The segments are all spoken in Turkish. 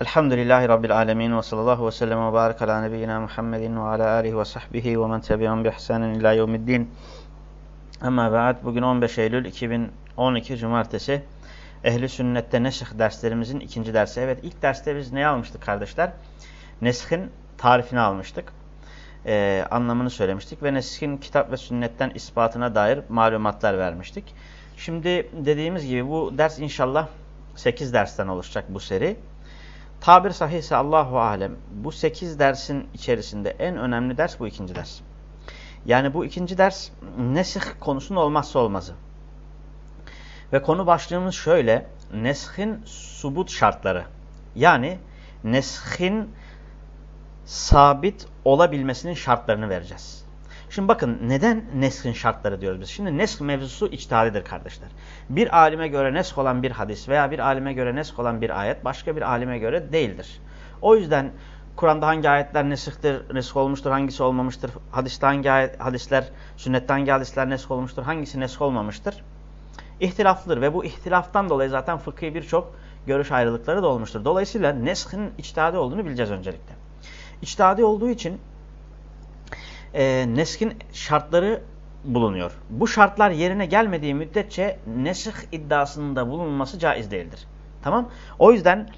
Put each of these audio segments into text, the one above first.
Elhamdülillahi Rabbil alemin ve sallallahu ve sellem ve barik ala nebiyyina Muhammedin ve ala alihi ve sahbihi ve men tebi'an bi ihsanin ila yevmiddin. Ama ba'd bugün 15 Eylül 2012 Cumartesi. Ehli sünnette nesih derslerimizin ikinci dersi. Evet ilk derste biz ne almıştık kardeşler? Neshin tarifini almıştık. Ee, anlamını söylemiştik ve neshin kitap ve sünnetten ispatına dair malumatlar vermiştik. Şimdi dediğimiz gibi bu ders inşallah 8 dersten oluşacak bu seri. Tabir sahihse Allahu alem bu 8 dersin içerisinde en önemli ders bu ikinci ders. Yani bu ikinci ders nesih konusunun olmazsa olmazı. Ve konu başlığımız şöyle. Neshin subut şartları. Yani neshin sabit olabilmesinin şartlarını vereceğiz. Şimdi bakın neden neshin şartları diyoruz biz? Şimdi nesh mevzusu içtihadidir kardeşler. Bir alime göre nesk olan bir hadis veya bir alime göre nesk olan bir ayet başka bir alime göre değildir. O yüzden Kur'an'da hangi ayetler nesihtir, nesk olmuştur, hangisi olmamıştır, hadiste hangi ayet, hadisler, sünnette hangi hadisler nesk olmuştur, hangisi nesk olmamıştır? İhtilaflıdır ve bu ihtilaftan dolayı zaten fıkhi birçok görüş ayrılıkları da olmuştur. Dolayısıyla neshin içtihadi olduğunu bileceğiz öncelikle. İçtihadi olduğu için e, neskin şartları bulunuyor. Bu şartlar yerine gelmediği müddetçe nesih iddiasında bulunması caiz değildir. Tamam? O yüzden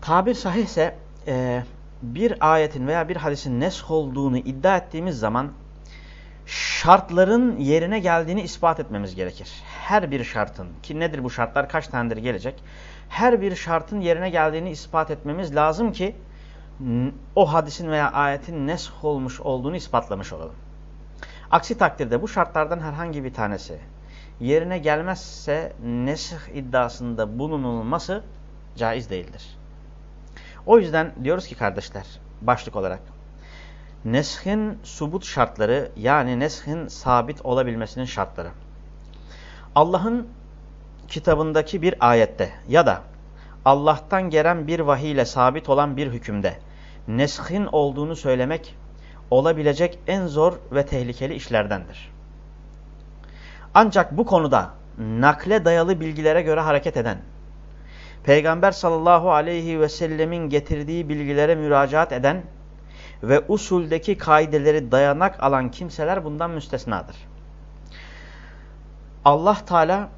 tabir sahihse e, bir ayetin veya bir hadisin nesk olduğunu iddia ettiğimiz zaman şartların yerine geldiğini ispat etmemiz gerekir. Her bir şartın ki nedir bu şartlar kaç tanedir gelecek? Her bir şartın yerine geldiğini ispat etmemiz lazım ki o hadisin veya ayetin nesk olmuş olduğunu ispatlamış olalım. Aksi takdirde bu şartlardan herhangi bir tanesi yerine gelmezse nesih iddiasında bulunulması caiz değildir. O yüzden diyoruz ki kardeşler başlık olarak neshin subut şartları yani neshin sabit olabilmesinin şartları. Allah'ın kitabındaki bir ayette ya da Allah'tan gelen bir vahiy ile sabit olan bir hükümde neshin olduğunu söylemek olabilecek en zor ve tehlikeli işlerdendir. Ancak bu konuda nakle dayalı bilgilere göre hareket eden, Peygamber sallallahu aleyhi ve sellemin getirdiği bilgilere müracaat eden ve usuldeki kaideleri dayanak alan kimseler bundan müstesnadır. Allah Teala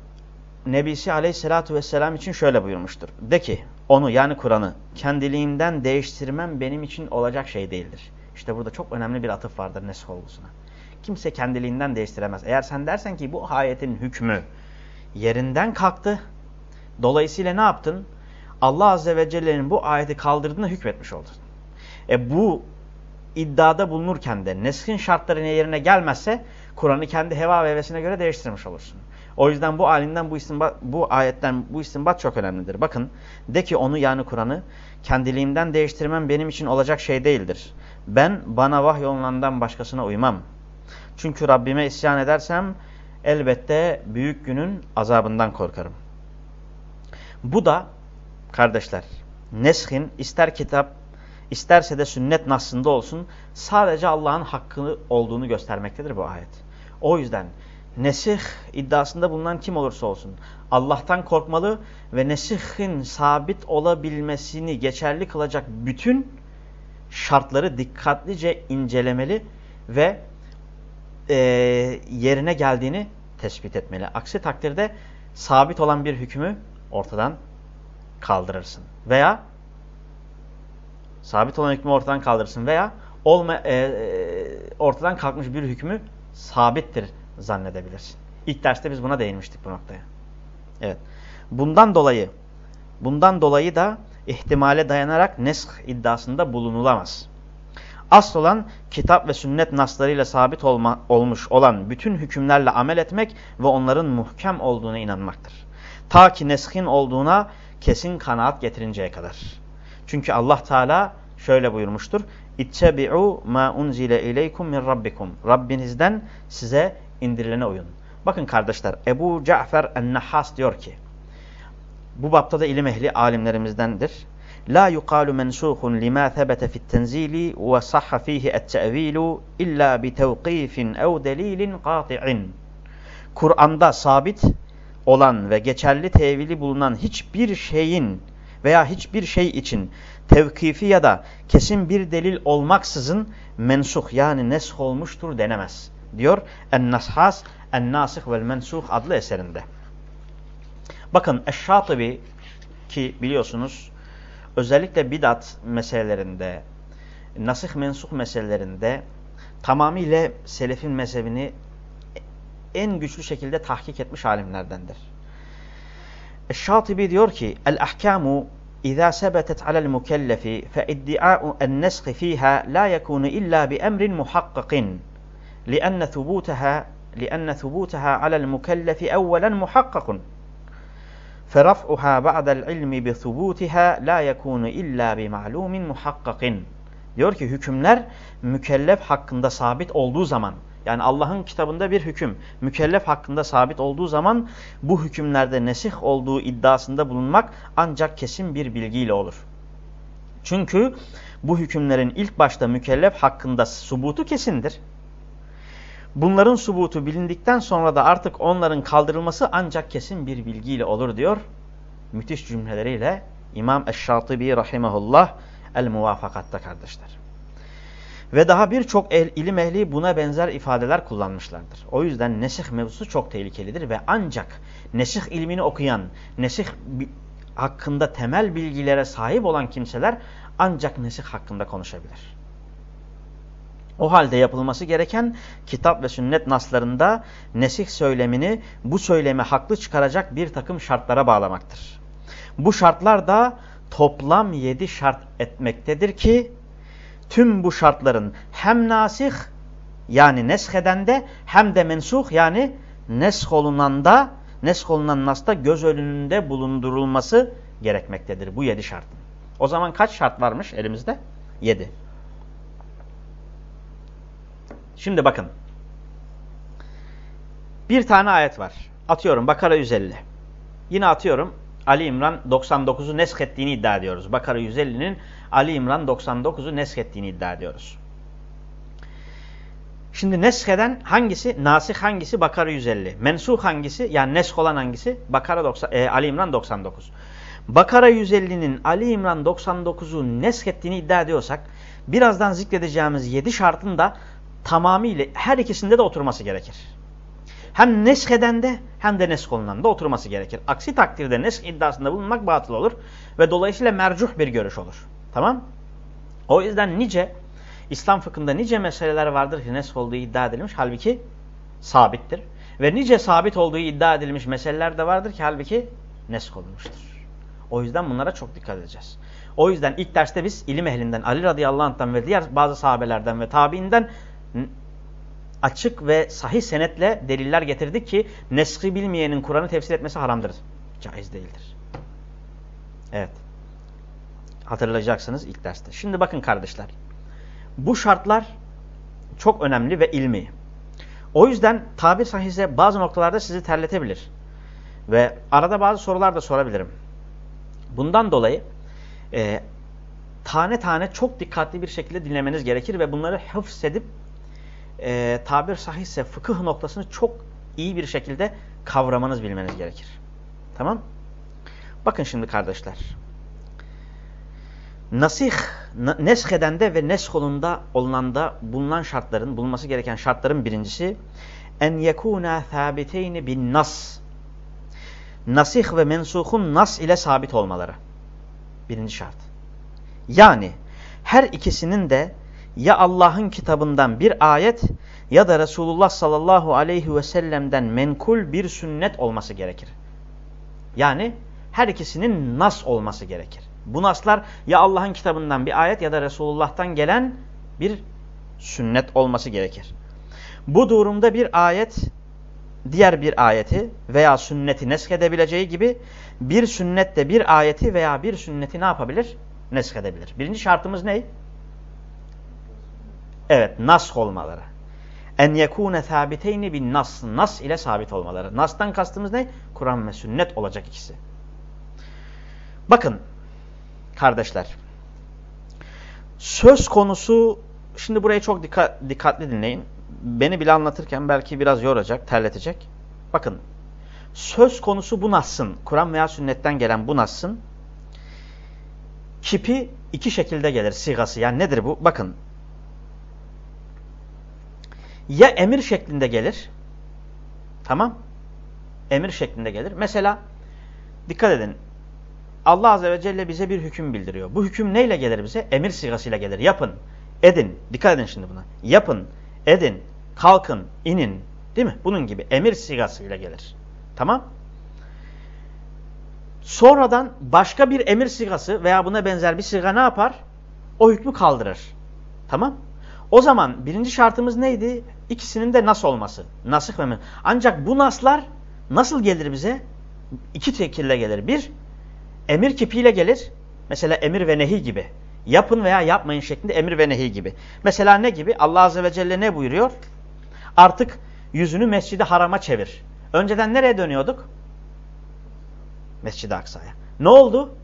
Nebisi aleyhissalatu vesselam için şöyle buyurmuştur. De ki onu yani Kur'an'ı kendiliğimden değiştirmem benim için olacak şey değildir. İşte burada çok önemli bir atıf vardır nesk olgusuna. Kimse kendiliğinden değiştiremez. Eğer sen dersen ki bu ayetin hükmü yerinden kalktı. Dolayısıyla ne yaptın? Allah Azze ve Celle'nin bu ayeti kaldırdığına hükmetmiş oldun. E bu iddiada bulunurken de neskin şartları yerine gelmezse Kur'an'ı kendi heva ve göre değiştirmiş olursun. O yüzden bu alinden bu istinbat, bu ayetten bu istinbat çok önemlidir. Bakın de ki onu yani Kur'an'ı kendiliğimden değiştirmem benim için olacak şey değildir. Ben bana vahyolunandan başkasına uymam. Çünkü Rabbime isyan edersem elbette büyük günün azabından korkarım. Bu da kardeşler neshin ister kitap isterse de sünnet nasında olsun sadece Allah'ın hakkı olduğunu göstermektedir bu ayet. O yüzden nesih iddiasında bulunan kim olursa olsun Allah'tan korkmalı ve nesihin sabit olabilmesini geçerli kılacak bütün şartları dikkatlice incelemeli ve e, yerine geldiğini tespit etmeli. Aksi takdirde sabit olan bir hükmü ortadan kaldırırsın. Veya sabit olan hükmü ortadan kaldırırsın veya olma, e, e, ortadan kalkmış bir hükmü sabittir zannedebilirsin. İlk derste biz buna değinmiştik bu noktaya. Evet. Bundan dolayı bundan dolayı da ihtimale dayanarak nesk iddiasında bulunulamaz. Asıl olan kitap ve sünnet naslarıyla sabit olma, olmuş olan bütün hükümlerle amel etmek ve onların muhkem olduğuna inanmaktır. Ta ki neskin olduğuna kesin kanaat getirinceye kadar. Çünkü Allah Teala şöyle buyurmuştur. İttebi'u ma unzile ileykum min rabbikum. Rabbinizden size indirilene uyun. Bakın kardeşler Ebu Cafer en-Nahhas diyor ki bu bapta da ilim ehli alimlerimizdendir. La yuqalu mensuhun lima thebete fit tenzili ve sahha fihi et-te'vilu illa bi tevqifin ev delilin qati'in. Kur'an'da sabit olan ve geçerli tevili bulunan hiçbir şeyin veya hiçbir şey için tevkifi ya da kesin bir delil olmaksızın mensuh yani nesh olmuştur denemez. Diyor En-Nashas En-Nasih vel Mensuh adlı eserinde. Bakın Eşşatıbi ki biliyorsunuz özellikle bidat meselelerinde, nasih mensuh meselelerinde tamamıyla selefin mezhebini en güçlü şekilde tahkik etmiş alimlerdendir. Şatibi diyor ki el-ahkamu İza sebetet alel mukellefi fe iddia'u en-neskhi fiha la yekunu illa bi emrin muhakkakin li'enne thubutaha li'enne thubutaha alel mukellefi evvelen muhakkakun فرفعها بعد العلم بثبوتها لا يكون إلا بمعلوم محقق Diyor ki hükümler mükellef hakkında sabit olduğu zaman yani Allah'ın kitabında bir hüküm mükellef hakkında sabit olduğu zaman bu hükümlerde nesih olduğu iddiasında bulunmak ancak kesin bir bilgiyle olur. Çünkü bu hükümlerin ilk başta mükellef hakkında subutu kesindir. Bunların subutu bilindikten sonra da artık onların kaldırılması ancak kesin bir bilgiyle olur diyor. Müthiş cümleleriyle İmam Eşşatibi Rahimahullah El-Muvafakat'ta kardeşler. Ve daha birçok ilim ehli buna benzer ifadeler kullanmışlardır. O yüzden nesih mevzusu çok tehlikelidir ve ancak nesih ilmini okuyan, nesih hakkında temel bilgilere sahip olan kimseler ancak nesih hakkında konuşabilir. O halde yapılması gereken kitap ve sünnet naslarında nesih söylemini bu söylemi haklı çıkaracak bir takım şartlara bağlamaktır. Bu şartlar da toplam yedi şart etmektedir ki tüm bu şartların hem nasih yani nesheden hem de mensuh yani nesh olunanda nesh olunan nasta göz önünde bulundurulması gerekmektedir bu yedi şartın. O zaman kaç şart varmış elimizde? Yedi. Şimdi bakın. Bir tane ayet var. Atıyorum Bakara 150. Yine atıyorum Ali İmran 99'u nesk ettiğini iddia ediyoruz. Bakara 150'nin Ali İmran 99'u nesk ettiğini iddia ediyoruz. Şimdi nesheden hangisi? Nasih hangisi? Bakara 150. Mensuh hangisi? Yani nesk olan hangisi? Bakara 90, e, Ali İmran 99. Bakara 150'nin Ali İmran 99'u nesk ettiğini iddia ediyorsak birazdan zikredeceğimiz 7 şartın da tamamıyla her ikisinde de oturması gerekir. Hem nesheden de hem de nesk olunan da oturması gerekir. Aksi takdirde nesk iddiasında bulunmak batıl olur ve dolayısıyla mercuh bir görüş olur. Tamam? O yüzden nice İslam fıkhında nice meseleler vardır ki nesk olduğu iddia edilmiş halbuki sabittir. Ve nice sabit olduğu iddia edilmiş meseleler de vardır ki halbuki nesk olmuştur. O yüzden bunlara çok dikkat edeceğiz. O yüzden ilk derste biz ilim ehlinden Ali radıyallahu anh'tan ve diğer bazı sahabelerden ve tabiinden açık ve sahih senetle deliller getirdik ki neski bilmeyenin Kur'an'ı tefsir etmesi haramdır. Caiz değildir. Evet. Hatırlayacaksınız ilk derste. Şimdi bakın kardeşler. Bu şartlar çok önemli ve ilmi. O yüzden tabir sahihse bazı noktalarda sizi terletebilir. Ve arada bazı sorular da sorabilirim. Bundan dolayı e, tane tane çok dikkatli bir şekilde dinlemeniz gerekir ve bunları hıfz edip e, tabir sahihse fıkıh noktasını çok iyi bir şekilde kavramanız bilmeniz gerekir. Tamam? Bakın şimdi kardeşler. Nasih, neskedende ve nesholunda olunanda bulunan şartların, bulunması gereken şartların birincisi en yekuna thabiteyni bin nas. Nasih ve mensuhun nas ile sabit olmaları. Birinci şart. Yani her ikisinin de ya Allah'ın kitabından bir ayet ya da Resulullah sallallahu aleyhi ve sellem'den menkul bir sünnet olması gerekir. Yani her ikisinin nas olması gerekir. Bu naslar ya Allah'ın kitabından bir ayet ya da Resulullah'tan gelen bir sünnet olması gerekir. Bu durumda bir ayet diğer bir ayeti veya sünneti neskedebileceği gibi bir sünnette bir ayeti veya bir sünneti ne yapabilir? Neskedebilir. Birinci şartımız ne? Evet, nas olmaları. En yekune sabiteyni bin nas. Nas ile sabit olmaları. Nas'tan kastımız ne? Kur'an ve sünnet olacak ikisi. Bakın kardeşler. Söz konusu şimdi burayı çok dikkat, dikkatli dinleyin. Beni bile anlatırken belki biraz yoracak, terletecek. Bakın söz konusu bu Nas'ın, Kur'an veya sünnetten gelen bu Nas'ın kipi iki şekilde gelir sigası. Yani nedir bu? Bakın. Ya emir şeklinde gelir. Tamam. Emir şeklinde gelir. Mesela dikkat edin. Allah Azze ve Celle bize bir hüküm bildiriyor. Bu hüküm neyle gelir bize? Emir sigasıyla gelir. Yapın, edin. Dikkat edin şimdi buna. Yapın, edin, kalkın, inin. Değil mi? Bunun gibi emir sigasıyla gelir. Tamam. Sonradan başka bir emir sigası veya buna benzer bir siga ne yapar? O hükmü kaldırır. Tamam. O zaman birinci şartımız neydi? İkisinin de nas olması. Nasıh ve men. Ancak bu naslar nasıl gelir bize? İki şekilde gelir. Bir, emir kipiyle gelir. Mesela emir ve nehi gibi. Yapın veya yapmayın şeklinde emir ve nehi gibi. Mesela ne gibi? Allah Azze ve Celle ne buyuruyor? Artık yüzünü mescidi harama çevir. Önceden nereye dönüyorduk? Mescid-i Aksa'ya. Ne oldu?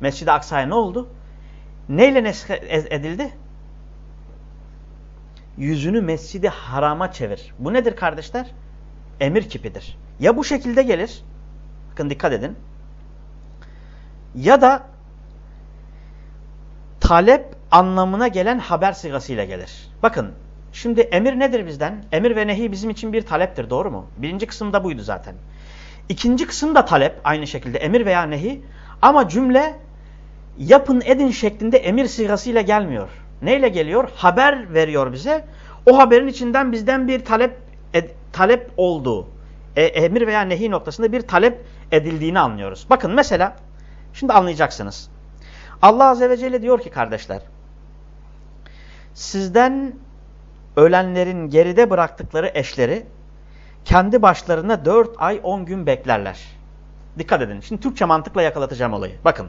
Mescid-i Aksa'ya ne oldu? Neyle nesk edildi? Yüzünü mescidi harama çevir. Bu nedir kardeşler? Emir kipidir. Ya bu şekilde gelir. Bakın dikkat edin. Ya da talep anlamına gelen haber sigasıyla gelir. Bakın şimdi emir nedir bizden? Emir ve nehi bizim için bir taleptir doğru mu? Birinci kısımda buydu zaten. İkinci kısım da talep aynı şekilde emir veya nehi ama cümle yapın edin şeklinde emir sigasıyla gelmiyor. Neyle geliyor? Haber veriyor bize. O haberin içinden bizden bir talep ed, talep olduğu, e, emir veya nehi noktasında bir talep edildiğini anlıyoruz. Bakın mesela şimdi anlayacaksınız. Allah Azze ve Celle diyor ki kardeşler, sizden ölenlerin geride bıraktıkları eşleri kendi başlarına 4 ay 10 gün beklerler. Dikkat edin. Şimdi Türkçe mantıkla yakalatacağım olayı. Bakın.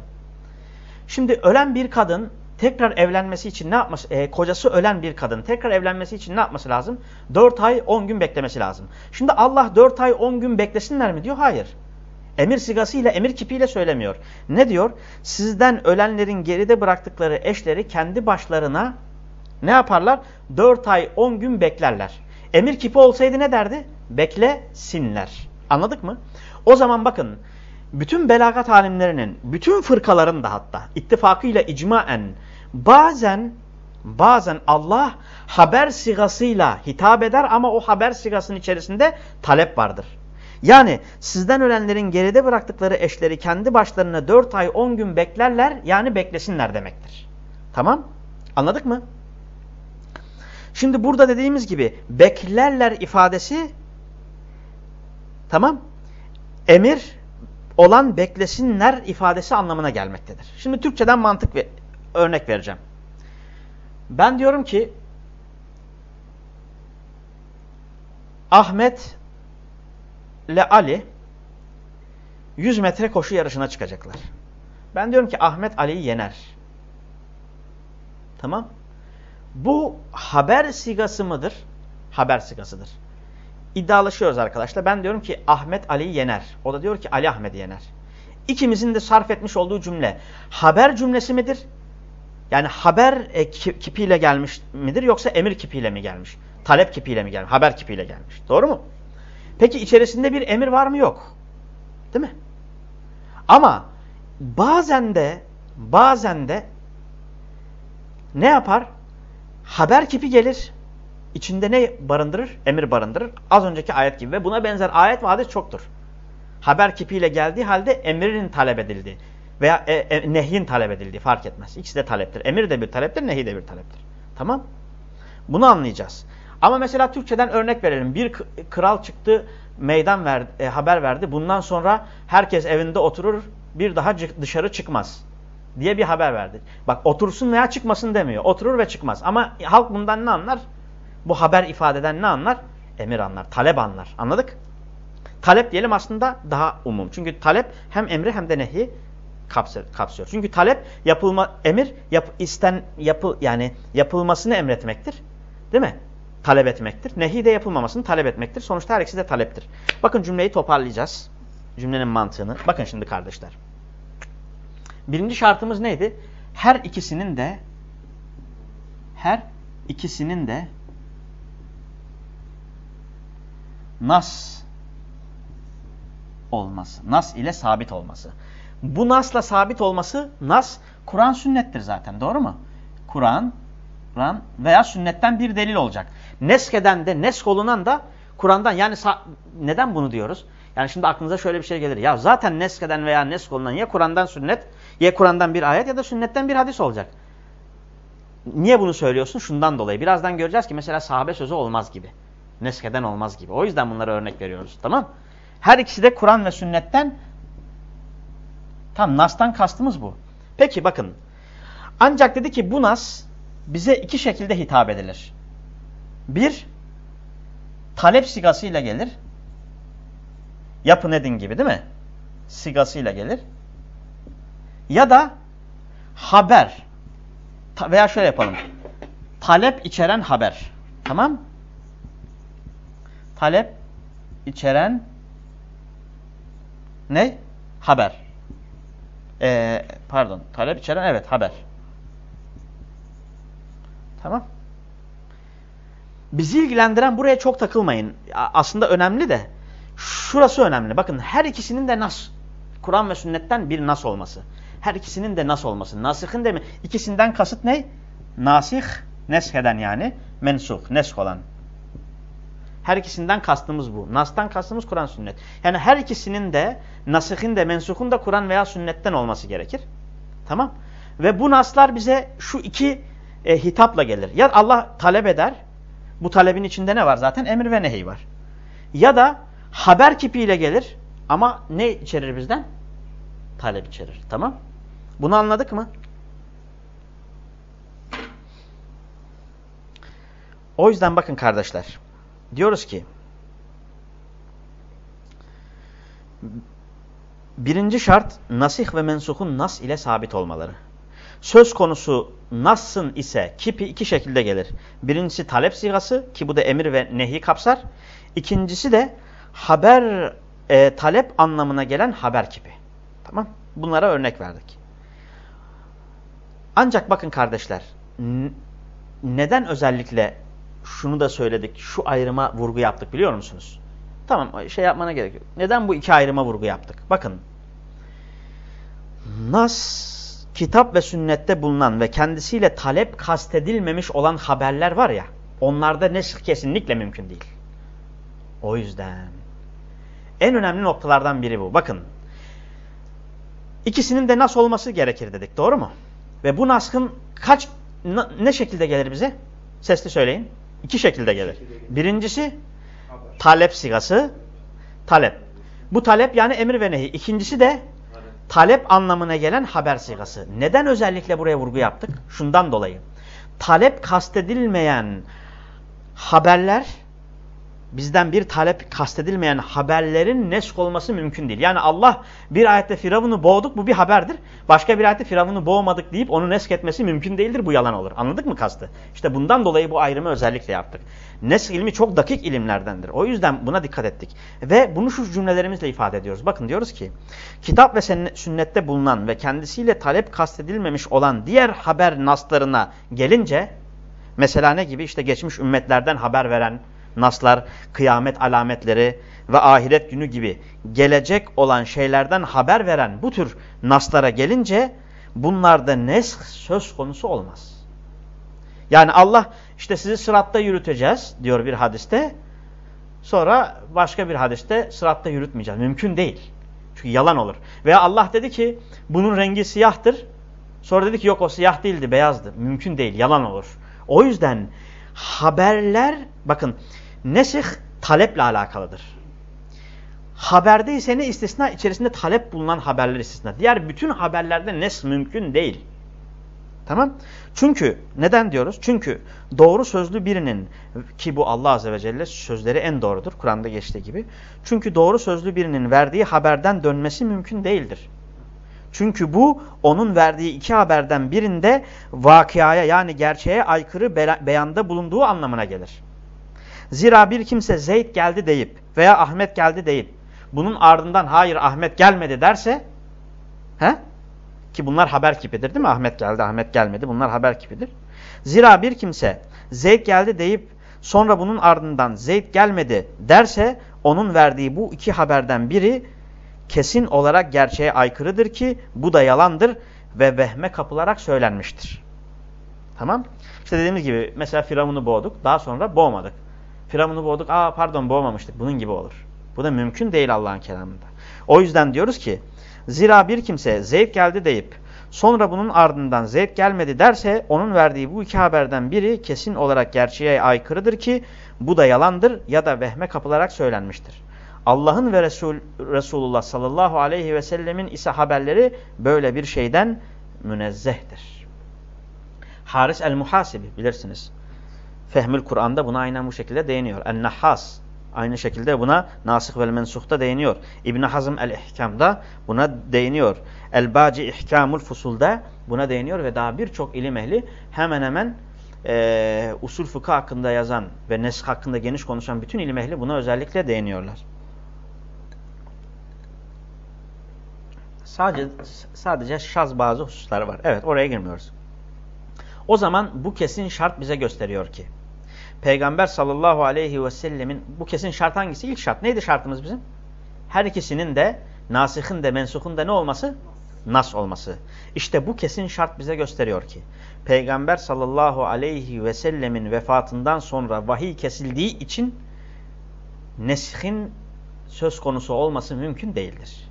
Şimdi ölen bir kadın tekrar evlenmesi için ne yapması, e, kocası ölen bir kadın tekrar evlenmesi için ne yapması lazım? 4 ay 10 gün beklemesi lazım. Şimdi Allah 4 ay 10 gün beklesinler mi diyor? Hayır. Emir sigasıyla, emir kipiyle söylemiyor. Ne diyor? Sizden ölenlerin geride bıraktıkları eşleri kendi başlarına ne yaparlar? 4 ay 10 gün beklerler. Emir kipi olsaydı ne derdi? Beklesinler. Anladık mı? O zaman bakın bütün belagat alimlerinin, bütün fırkaların da hatta ittifakıyla icmaen bazen bazen Allah haber sigasıyla hitap eder ama o haber sigasının içerisinde talep vardır. Yani sizden ölenlerin geride bıraktıkları eşleri kendi başlarına 4 ay 10 gün beklerler yani beklesinler demektir. Tamam? Anladık mı? Şimdi burada dediğimiz gibi beklerler ifadesi tamam emir olan beklesinler ifadesi anlamına gelmektedir. Şimdi Türkçeden mantık örnek vereceğim. Ben diyorum ki Ahmet ile Ali 100 metre koşu yarışına çıkacaklar. Ben diyorum ki Ahmet Ali'yi yener. Tamam. Bu haber sigası mıdır? Haber sigasıdır. İddialaşıyoruz arkadaşlar. Ben diyorum ki Ahmet Ali'yi yener. O da diyor ki Ali Ahmet'i yener. İkimizin de sarf etmiş olduğu cümle haber cümlesi midir? Yani haber e, kipiyle gelmiş midir yoksa emir kipiyle mi gelmiş? Talep kipiyle mi gelmiş? Haber kipiyle gelmiş. Doğru mu? Peki içerisinde bir emir var mı? Yok. Değil mi? Ama bazen de bazen de ne yapar? Haber kipi gelir. İçinde ne barındırır? Emir barındırır. Az önceki ayet gibi ve buna benzer ayet ve hadis çoktur. Haber kipiyle geldiği halde emirin talep edildiği veya e, e, nehyin talep edildiği fark etmez. İkisi de taleptir. Emir de bir taleptir, nehi de bir taleptir. Tamam? Bunu anlayacağız. Ama mesela Türkçeden örnek verelim. Bir kral çıktı, meydan verdi, e, haber verdi. Bundan sonra herkes evinde oturur, bir daha dışarı çıkmaz diye bir haber verdi. Bak otursun veya çıkmasın demiyor. Oturur ve çıkmaz. Ama halk bundan ne anlar? Bu haber ifadeden ne anlar? Emir anlar, talep anlar. Anladık? Talep diyelim aslında daha umum. Çünkü talep hem emri hem de nehi kapsıyor. Çünkü talep yapılma emir yap, isten yapıl yani yapılmasını emretmektir. Değil mi? Talep etmektir. Nehi de yapılmamasını talep etmektir. Sonuçta her ikisi de taleptir. Bakın cümleyi toparlayacağız. Cümlenin mantığını. Bakın şimdi kardeşler. Birinci şartımız neydi? Her ikisinin de her ikisinin de nas olması. Nas ile sabit olması. Bu nasla sabit olması nas Kur'an sünnettir zaten doğru mu? Kur'an Kur'an veya sünnetten bir delil olacak. Neskeden de nesk olunan da Kur'an'dan yani neden bunu diyoruz? Yani şimdi aklınıza şöyle bir şey gelir. Ya zaten neskeden veya nesk olunan ya Kur'an'dan sünnet ya Kur'an'dan bir ayet ya da sünnetten bir hadis olacak. Niye bunu söylüyorsun? Şundan dolayı. Birazdan göreceğiz ki mesela sahabe sözü olmaz gibi. Neskeden olmaz gibi. O yüzden bunlara örnek veriyoruz. Tamam Her ikisi de Kur'an ve sünnetten tam nastan kastımız bu. Peki bakın. Ancak dedi ki bu nas bize iki şekilde hitap edilir. Bir, talep sigasıyla gelir. Yapın edin gibi değil mi? Sigasıyla gelir. Ya da haber veya şöyle yapalım. Talep içeren haber. Tamam? Talep içeren ne? Haber. Ee, pardon. Talep içeren evet haber. Tamam. Bizi ilgilendiren buraya çok takılmayın. Aslında önemli de şurası önemli. Bakın her ikisinin de nas. Kur'an ve sünnetten bir nas olması. Her ikisinin de nas olması. Nasih'in de mi? İkisinden kasıt ne? Nasih, nesheden yani. Mensuh, nesk olan. Her ikisinden kastımız bu. Nas'tan kastımız Kur'an sünnet. Yani her ikisinin de nasihin de mensuhun da Kur'an veya sünnetten olması gerekir. Tamam. Ve bu naslar bize şu iki e, hitapla gelir. Ya Allah talep eder. Bu talebin içinde ne var zaten? Emir ve nehi var. Ya da haber kipiyle gelir. Ama ne içerir bizden? Talep içerir. Tamam. Bunu anladık mı? O yüzden bakın kardeşler. Diyoruz ki birinci şart nasih ve mensuhun nas ile sabit olmaları. Söz konusu nassın ise kipi iki şekilde gelir. Birincisi talep sigası ki bu da emir ve nehi kapsar. İkincisi de haber e, talep anlamına gelen haber kipi. Tamam? Bunlara örnek verdik. Ancak bakın kardeşler neden özellikle şunu da söyledik, şu ayrıma vurgu yaptık biliyor musunuz? Tamam şey yapmana gerek yok. Neden bu iki ayrıma vurgu yaptık? Bakın Nas kitap ve sünnette bulunan ve kendisiyle talep kastedilmemiş olan haberler var ya, onlarda neşh kesinlikle mümkün değil. O yüzden en önemli noktalardan biri bu. Bakın, ikisinin de nas olması gerekir dedik, doğru mu? Ve bu naskın kaç, ne şekilde gelir bize? Sesli söyleyin. İki şekilde gelir. Birincisi, talep sigası, talep. Bu talep yani emir ve nehi. İkincisi de talep anlamına gelen haber sigası. Neden özellikle buraya vurgu yaptık? Şundan dolayı. Talep kastedilmeyen haberler bizden bir talep kastedilmeyen haberlerin nesk olması mümkün değil. Yani Allah bir ayette Firavun'u boğduk bu bir haberdir. Başka bir ayette Firavun'u boğmadık deyip onu nesk etmesi mümkün değildir. Bu yalan olur. Anladık mı kastı? İşte bundan dolayı bu ayrımı özellikle yaptık. Nesk ilmi çok dakik ilimlerdendir. O yüzden buna dikkat ettik. Ve bunu şu cümlelerimizle ifade ediyoruz. Bakın diyoruz ki kitap ve sünnette bulunan ve kendisiyle talep kastedilmemiş olan diğer haber naslarına gelince mesela ne gibi? işte geçmiş ümmetlerden haber veren naslar, kıyamet alametleri ve ahiret günü gibi gelecek olan şeylerden haber veren bu tür naslara gelince bunlarda nesk söz konusu olmaz. Yani Allah işte sizi sıratta yürüteceğiz diyor bir hadiste. Sonra başka bir hadiste sıratta yürütmeyeceğiz. Mümkün değil. Çünkü yalan olur. Veya Allah dedi ki bunun rengi siyahtır. Sonra dedi ki yok o siyah değildi beyazdı. Mümkün değil yalan olur. O yüzden haberler bakın nesih taleple alakalıdır. Haberde ise ne istisna? içerisinde talep bulunan haberler istisna. Diğer bütün haberlerde nes mümkün değil. Tamam? Çünkü neden diyoruz? Çünkü doğru sözlü birinin ki bu Allah Azze ve Celle sözleri en doğrudur. Kur'an'da geçtiği gibi. Çünkü doğru sözlü birinin verdiği haberden dönmesi mümkün değildir. Çünkü bu onun verdiği iki haberden birinde vakıaya yani gerçeğe aykırı beyanda bulunduğu anlamına gelir. Zira bir kimse Zeyd geldi deyip veya Ahmet geldi deyip bunun ardından hayır Ahmet gelmedi derse he? ki bunlar haber kipidir değil mi? Ahmet geldi, Ahmet gelmedi. Bunlar haber kipidir. Zira bir kimse Zeyd geldi deyip sonra bunun ardından Zeyd gelmedi derse onun verdiği bu iki haberden biri kesin olarak gerçeğe aykırıdır ki bu da yalandır ve vehme kapılarak söylenmiştir. Tamam? İşte dediğimiz gibi mesela Firavun'u boğduk daha sonra boğmadık. Firavun'u boğduk aa pardon boğmamıştık bunun gibi olur. Bu da mümkün değil Allah'ın kelamında. O yüzden diyoruz ki zira bir kimse zevk geldi deyip sonra bunun ardından zevk gelmedi derse onun verdiği bu iki haberden biri kesin olarak gerçeğe aykırıdır ki bu da yalandır ya da vehme kapılarak söylenmiştir. Allah'ın ve Resul, Resulullah sallallahu aleyhi ve sellemin ise haberleri böyle bir şeyden münezzehtir. Haris el-Muhasibi bilirsiniz. Fehmül Kur'an'da buna aynen bu şekilde değiniyor. En-Nahhas aynı şekilde buna Nasih vel Mensuh'ta değiniyor. İbn Hazm el-İhkam'da buna değiniyor. El-Baci İhkamul Fusul'da buna değiniyor ve daha birçok ilim ehli hemen hemen e, usul fıkıh hakkında yazan ve nesk hakkında geniş konuşan bütün ilim ehli buna özellikle değiniyorlar. Sadece sadece şaz bazı hususlar var. Evet oraya girmiyoruz. O zaman bu kesin şart bize gösteriyor ki Peygamber sallallahu aleyhi ve sellemin bu kesin şart hangisi? İlk şart. Neydi şartımız bizim? Her ikisinin de nasihin de mensuhun da ne olması? Nas olması. İşte bu kesin şart bize gösteriyor ki Peygamber sallallahu aleyhi ve sellemin vefatından sonra vahiy kesildiği için neshin söz konusu olması mümkün değildir.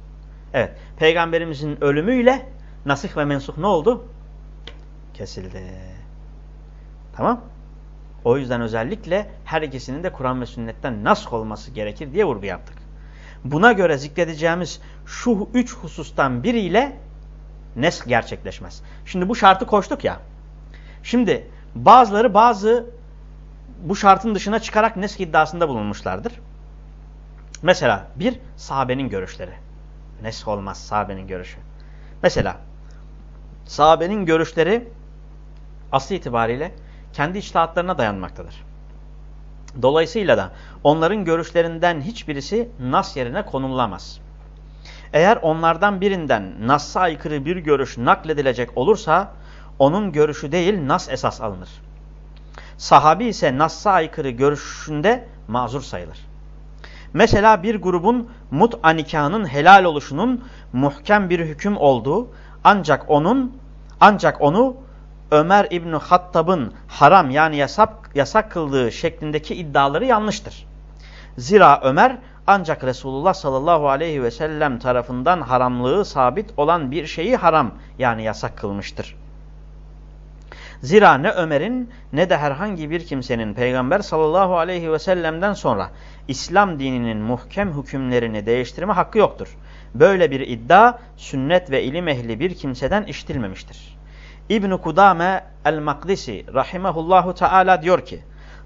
Evet, peygamberimizin ölümüyle nasih ve mensuh ne oldu? Kesildi. Tamam? O yüzden özellikle her ikisinin de Kur'an ve sünnetten nasıl olması gerekir diye vurgu yaptık. Buna göre zikredeceğimiz şu üç husustan biriyle nesk gerçekleşmez. Şimdi bu şartı koştuk ya. Şimdi bazıları bazı bu şartın dışına çıkarak nesk iddiasında bulunmuşlardır. Mesela bir sahabenin görüşleri. Nesk olmaz sahabenin görüşü. Mesela sahabenin görüşleri aslı itibariyle kendi içtihatlarına dayanmaktadır. Dolayısıyla da onların görüşlerinden hiçbirisi nas yerine konulamaz. Eğer onlardan birinden nas'a aykırı bir görüş nakledilecek olursa onun görüşü değil nas esas alınır. Sahabi ise nas'a aykırı görüşünde mazur sayılır. Mesela bir grubun mut'a nikahının helal oluşunun muhkem bir hüküm olduğu ancak onun ancak onu Ömer İbni Hattab'ın haram yani yasak, yasak kıldığı şeklindeki iddiaları yanlıştır. Zira Ömer ancak Resulullah sallallahu aleyhi ve sellem tarafından haramlığı sabit olan bir şeyi haram yani yasak kılmıştır. Zira ne Ömer'in ne de herhangi bir kimsenin Peygamber sallallahu aleyhi ve sellem'den sonra İslam dininin muhkem hükümlerini değiştirme hakkı yoktur. Böyle bir iddia sünnet ve ilim ehli bir kimseden işitilmemiştir. İbn-i Kudame el-Makdisi rahimahullahu teala diyor ki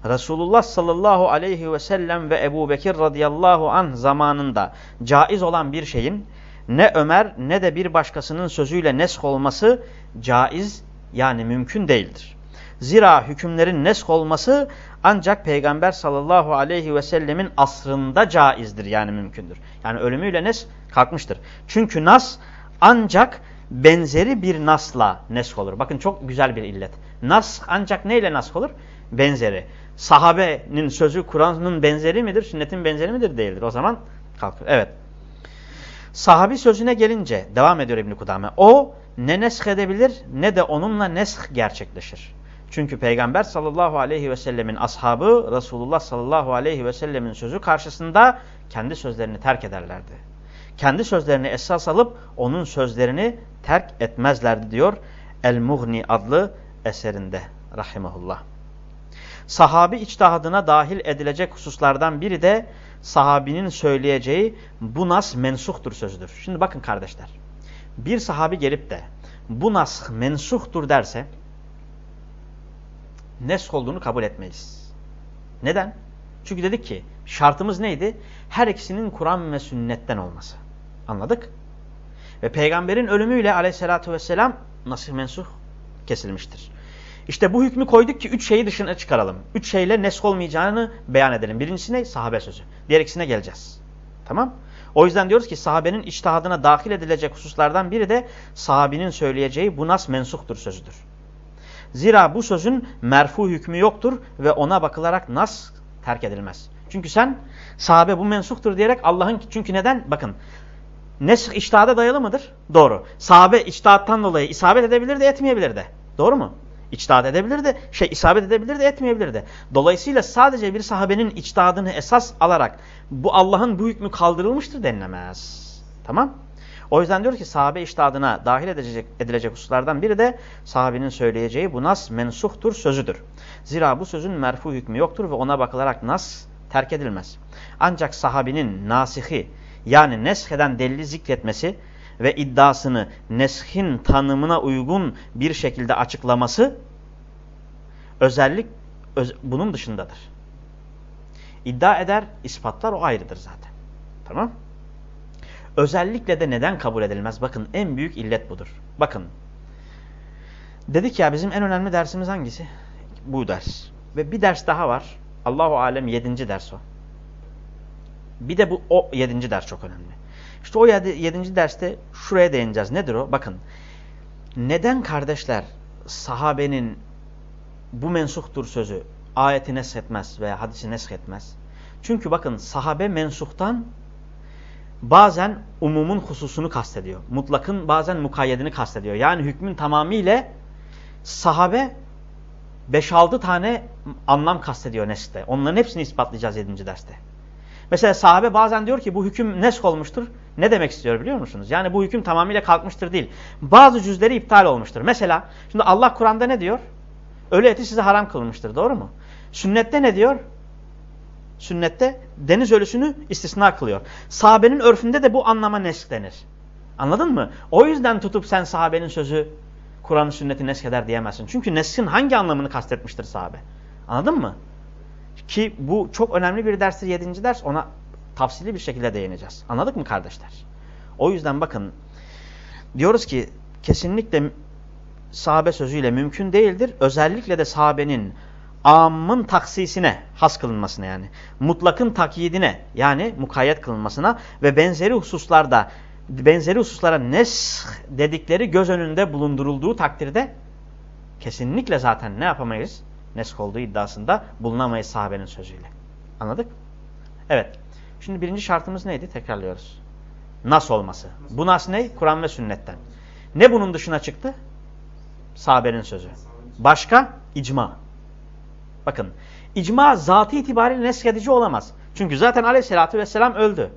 Resulullah sallallahu aleyhi ve sellem ve Ebu Bekir radıyallahu anh zamanında caiz olan bir şeyin ne Ömer ne de bir başkasının sözüyle nesk olması caiz yani mümkün değildir. Zira hükümlerin nesk olması ancak Peygamber sallallahu aleyhi ve sellemin asrında caizdir yani mümkündür. Yani ölümüyle nes kalkmıştır. Çünkü nas ancak benzeri bir nasla nesk olur. Bakın çok güzel bir illet. Nas ancak neyle nask olur? Benzeri. Sahabenin sözü Kur'an'ın benzeri midir? Sünnetin benzeri midir? Değildir. O zaman kalkıyor. Evet. Sahabi sözüne gelince devam ediyor İbn Kudame. O ne nesk edebilir ne de onunla nesk gerçekleşir. Çünkü Peygamber sallallahu aleyhi ve sellemin ashabı Resulullah sallallahu aleyhi ve sellemin sözü karşısında kendi sözlerini terk ederlerdi kendi sözlerini esas alıp onun sözlerini terk etmezlerdi diyor El-Mughni adlı eserinde rahimahullah. Sahabi içtihadına dahil edilecek hususlardan biri de sahabinin söyleyeceği bu nas mensuhtur sözüdür. Şimdi bakın kardeşler. Bir sahabi gelip de bu nas mensuhtur derse nesk olduğunu kabul etmeyiz. Neden? Çünkü dedik ki şartımız neydi? Her ikisinin Kur'an ve sünnetten olması. Anladık? Ve peygamberin ölümüyle aleyhissalatü vesselam nasih mensuh kesilmiştir. İşte bu hükmü koyduk ki üç şeyi dışına çıkaralım. Üç şeyle nesk olmayacağını beyan edelim. Birincisi ne? Sahabe sözü. Diğer ikisine geleceğiz. Tamam? O yüzden diyoruz ki sahabenin içtihadına dahil edilecek hususlardan biri de sahabinin söyleyeceği bu nas mensuhtur sözüdür. Zira bu sözün merfu hükmü yoktur ve ona bakılarak nas terk edilmez. Çünkü sen sahabe bu mensuhtur diyerek Allah'ın çünkü neden? Bakın Nesk içtihada dayalı mıdır? Doğru. Sahabe içtihattan dolayı isabet edebilir de etmeyebilir de. Doğru mu? İçtihat edebilir de, şey isabet edebilir de etmeyebilir de. Dolayısıyla sadece bir sahabenin içtihadını esas alarak bu Allah'ın bu hükmü kaldırılmıştır denilemez. Tamam? O yüzden diyor ki sahabe iştihadına dahil edilecek, edilecek hususlardan biri de sahabenin söyleyeceği bu nas mensuhtur sözüdür. Zira bu sözün merfu hükmü yoktur ve ona bakılarak nas terk edilmez. Ancak sahabinin nasihi yani nesheden delili zikretmesi ve iddiasını neshin tanımına uygun bir şekilde açıklaması özellik öz, bunun dışındadır. İddia eder, ispatlar o ayrıdır zaten. Tamam Özellikle de neden kabul edilmez? Bakın en büyük illet budur. Bakın. Dedik ya bizim en önemli dersimiz hangisi? Bu ders. Ve bir ders daha var. Allahu alem yedinci ders o. Bir de bu o yedinci ders çok önemli. İşte o yedinci derste şuraya değineceğiz. Nedir o? Bakın. Neden kardeşler sahabenin bu mensuhtur sözü ayeti neshetmez veya hadisi neshetmez? Çünkü bakın sahabe mensuhtan bazen umumun hususunu kastediyor. Mutlakın bazen mukayyedini kastediyor. Yani hükmün tamamıyla sahabe 5-6 tane anlam kastediyor nesde. Onların hepsini ispatlayacağız 7. derste. Mesela sahabe bazen diyor ki bu hüküm nesk olmuştur. Ne demek istiyor biliyor musunuz? Yani bu hüküm tamamıyla kalkmıştır değil. Bazı cüzleri iptal olmuştur. Mesela şimdi Allah Kur'an'da ne diyor? Ölü eti size haram kılınmıştır. Doğru mu? Sünnette ne diyor? Sünnette deniz ölüsünü istisna kılıyor. Sahabenin örfünde de bu anlama nesk denir. Anladın mı? O yüzden tutup sen sahabenin sözü Kur'an-ı sünneti nesk eder diyemezsin. Çünkü neskin hangi anlamını kastetmiştir sahabe? Anladın mı? Ki bu çok önemli bir derstir. Yedinci ders ona tafsili bir şekilde değineceğiz. Anladık mı kardeşler? O yüzden bakın diyoruz ki kesinlikle sahabe sözüyle mümkün değildir. Özellikle de sahabenin amın taksisine, has kılınmasına yani, mutlakın takyidine yani mukayyet kılınmasına ve benzeri hususlarda, benzeri hususlara nesh dedikleri göz önünde bulundurulduğu takdirde kesinlikle zaten ne yapamayız? Nesk olduğu iddiasında bulunamayız sahabenin sözüyle. Anladık? Evet. Şimdi birinci şartımız neydi? Tekrarlıyoruz. Nas olması. Bu nas ne? Kur'an ve sünnetten. Ne bunun dışına çıktı? Sahabenin sözü. Başka? İcma. Bakın icma zatı itibariyle neskedici olamaz. Çünkü zaten aleyhissalatü vesselam öldü.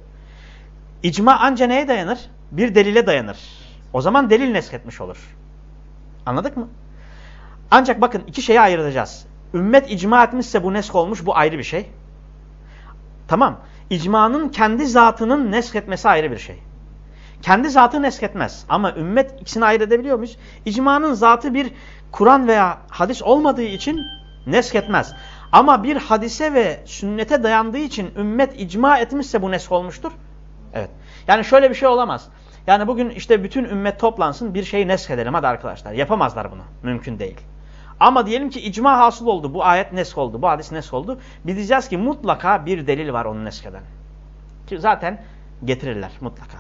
İcma anca neye dayanır? Bir delile dayanır. O zaman delil nesketmiş olur. Anladık mı? Ancak bakın iki şeyi ayıracağız. Ümmet icma etmişse bu nesk olmuş bu ayrı bir şey. Tamam. İcmanın kendi zatının nesketmesi ayrı bir şey. Kendi zatı nesketmez. Ama ümmet ikisini ayırt edebiliyor muyuz? İcmanın zatı bir Kur'an veya hadis olmadığı için nesk etmez. Ama bir hadise ve sünnete dayandığı için ümmet icma etmişse bu nesk olmuştur. Evet. Yani şöyle bir şey olamaz. Yani bugün işte bütün ümmet toplansın bir şeyi nesk edelim hadi arkadaşlar. Yapamazlar bunu. Mümkün değil. Ama diyelim ki icma hasıl oldu. Bu ayet nesk oldu. Bu hadis nesk oldu. Biz diyeceğiz ki mutlaka bir delil var onu neskeden. Ki zaten getirirler mutlaka.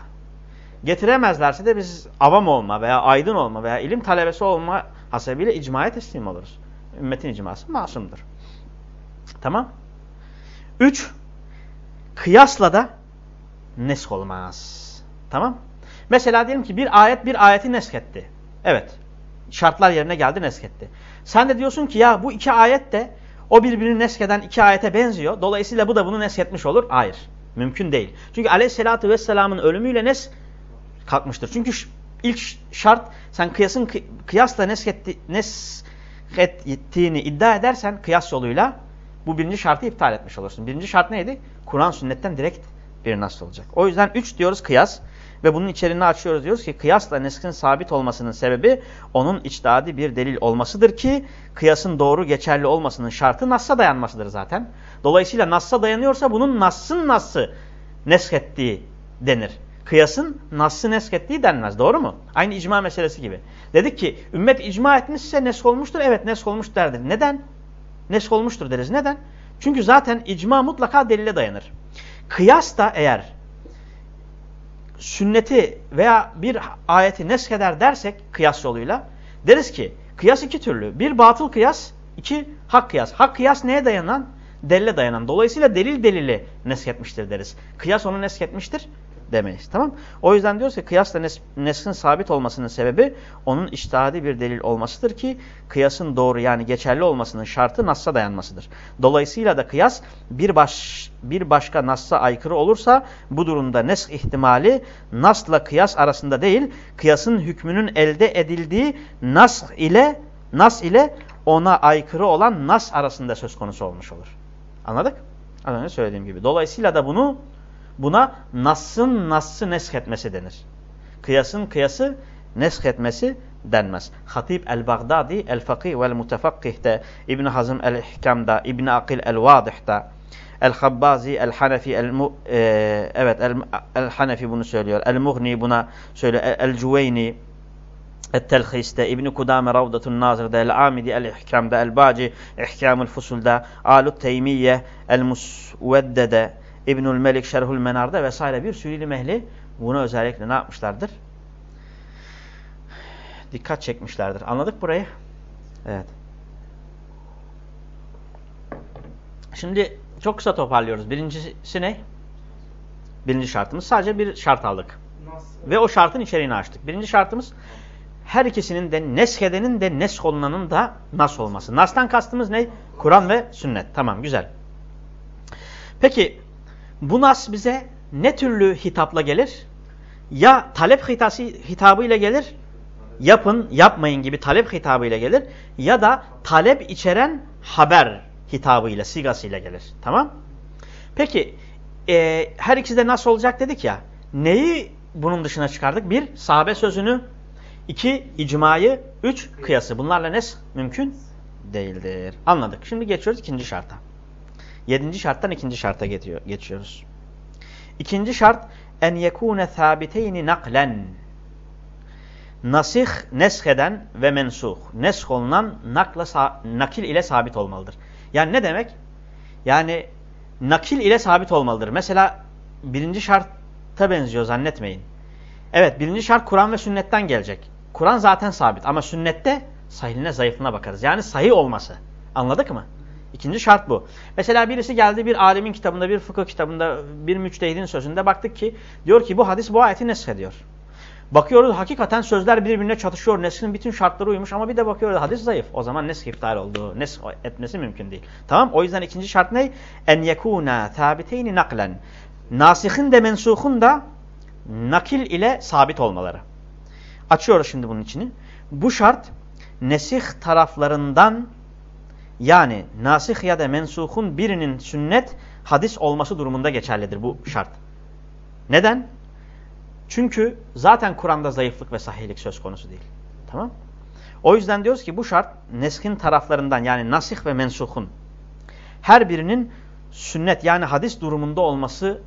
Getiremezlerse de biz avam olma veya aydın olma veya ilim talebesi olma hasebiyle icmaya teslim oluruz ümmetin icması masumdur. Tamam. Üç, kıyasla da nesk olmaz. Tamam. Mesela diyelim ki bir ayet bir ayeti nesketti. Evet. Şartlar yerine geldi nesketti. Sen de diyorsun ki ya bu iki ayet de o birbirini neskeden iki ayete benziyor. Dolayısıyla bu da bunu nesketmiş olur. Hayır. Mümkün değil. Çünkü aleyhissalatü vesselamın ölümüyle nes kalkmıştır. Çünkü ilk şart sen kıyasın kıyasla nesketti, nes ettiğini iddia edersen kıyas yoluyla bu birinci şartı iptal etmiş olursun. Birinci şart neydi? Kur'an sünnetten direkt bir nas olacak. O yüzden üç diyoruz kıyas ve bunun içeriğini açıyoruz diyoruz ki kıyasla neskin sabit olmasının sebebi onun içtihadi bir delil olmasıdır ki kıyasın doğru geçerli olmasının şartı nassa dayanmasıdır zaten. Dolayısıyla nassa dayanıyorsa bunun nassın nassı neskettiği denir kıyasın nassı neskettiği denmez. Doğru mu? Aynı icma meselesi gibi. Dedik ki ümmet icma etmişse nesk olmuştur. Evet nesk olmuş derdir. Neden? Nesk olmuştur deriz. Neden? Çünkü zaten icma mutlaka delile dayanır. Kıyas da eğer sünneti veya bir ayeti neskeder dersek kıyas yoluyla deriz ki kıyas iki türlü. Bir batıl kıyas, iki hak kıyas. Hak kıyas neye dayanan? Delile dayanan. Dolayısıyla delil delili nesketmiştir deriz. Kıyas onu nesketmiştir demeyiz. Tamam O yüzden diyoruz ki kıyasla nes neskin sabit olmasının sebebi onun iştihadi bir delil olmasıdır ki kıyasın doğru yani geçerli olmasının şartı Nas'a dayanmasıdır. Dolayısıyla da kıyas bir, baş, bir başka Nas'a aykırı olursa bu durumda nesk ihtimali Nas'la kıyas arasında değil kıyasın hükmünün elde edildiği Nas ile Nas ile ona aykırı olan Nas arasında söz konusu olmuş olur. Anladık? Az önce söylediğim gibi. Dolayısıyla da bunu buna Nas'ın Nas'ı nesk etmesi denir. Kıyasın kıyası nesk etmesi denmez. Hatib el-Baghdadi el-Fakih vel-Mutefakkih'te, İbn Hazm el-İhkam'da, İbn Akil el-Vadih'ta, El-Habbazi, El-Hanefi, el e, evet El-Hanefi bunu söylüyor. El-Mughni buna söylüyor. El-Cüveyni, El-Telhis'te, İbn-i Kudame Ravdatun Nazır'da, El-Amidi El-İhkam'da, El-Baci İhkamul Fusul'da, Alut Teymiye El-Musvedde'de, İbnül Melik Şerhul Menar'da vesaire bir sürü ilim ehli bunu özellikle ne yapmışlardır? Dikkat çekmişlerdir. Anladık burayı? Evet. Şimdi çok kısa toparlıyoruz. Birincisi ne? Birinci şartımız. Sadece bir şart aldık. Ve o şartın içeriğini açtık. Birinci şartımız her ikisinin de neshedenin de nesh olunanın da nas olması. Nas'tan kastımız ne? Kur'an ve sünnet. Tamam güzel. Peki bu nas bize ne türlü hitapla gelir? Ya talep hitası, hitabıyla gelir, yapın, yapmayın gibi talep hitabıyla gelir. Ya da talep içeren haber hitabıyla, sigasıyla gelir. Tamam? Peki, e, her ikisi de nasıl olacak dedik ya. Neyi bunun dışına çıkardık? Bir, sahabe sözünü. iki icmayı. Üç, kıyası. Bunlarla ne mümkün? Değildir. Anladık. Şimdi geçiyoruz ikinci şarta. Yedinci şarttan ikinci şarta geçiyoruz. İkinci şart en yekune sabiteyni naklen. Nasih nesheden ve mensuh. Nesh olunan nakla, nakil ile sabit olmalıdır. Yani ne demek? Yani nakil ile sabit olmalıdır. Mesela birinci şarta benziyor zannetmeyin. Evet birinci şart Kur'an ve sünnetten gelecek. Kur'an zaten sabit ama sünnette sahihine zayıfına bakarız. Yani sahih olması. Anladık mı? İkinci şart bu. Mesela birisi geldi bir alimin kitabında, bir fıkıh kitabında, bir müçtehidin sözünde baktık ki diyor ki bu hadis bu ayeti neshediyor. Bakıyoruz hakikaten sözler birbirine çatışıyor. Neskin bütün şartları uymuş ama bir de bakıyoruz hadis zayıf. O zaman nesk iptal oldu. Nesk etmesi mümkün değil. Tamam O yüzden ikinci şart ne? En yekûnâ thâbiteyni naklen. Nasihin de mensuhun da nakil ile sabit olmaları. Açıyoruz şimdi bunun içini. Bu şart nesih taraflarından yani nasih ya da mensuhun birinin sünnet hadis olması durumunda geçerlidir bu şart. Neden? Çünkü zaten Kur'an'da zayıflık ve sahihlik söz konusu değil. Tamam? O yüzden diyoruz ki bu şart neskin taraflarından yani nasih ve mensuhun her birinin sünnet yani hadis durumunda olması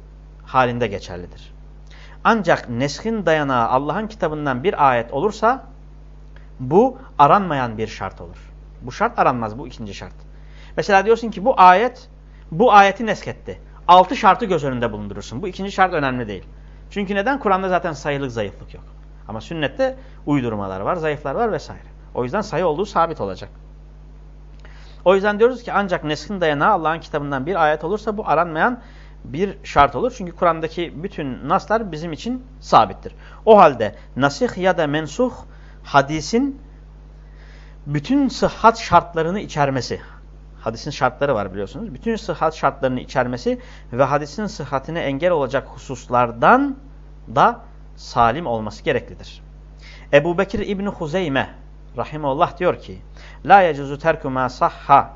halinde geçerlidir. Ancak neskin dayanağı Allah'ın kitabından bir ayet olursa bu aranmayan bir şart olur. Bu şart aranmaz. Bu ikinci şart. Mesela diyorsun ki bu ayet bu ayeti nesketti. Altı şartı göz önünde bulundurursun. Bu ikinci şart önemli değil. Çünkü neden? Kur'an'da zaten sayılık zayıflık yok. Ama sünnette uydurmalar var, zayıflar var vesaire. O yüzden sayı olduğu sabit olacak. O yüzden diyoruz ki ancak neskin dayanağı Allah'ın kitabından bir ayet olursa bu aranmayan bir şart olur. Çünkü Kur'an'daki bütün naslar bizim için sabittir. O halde nasih ya da mensuh hadisin bütün sıhhat şartlarını içermesi. Hadisin şartları var biliyorsunuz. Bütün sıhhat şartlarını içermesi ve hadisin sıhhatine engel olacak hususlardan da salim olması gereklidir. Ebu Bekir İbni Huzeyme rahimullah diyor ki La yecuzu terku ma sahha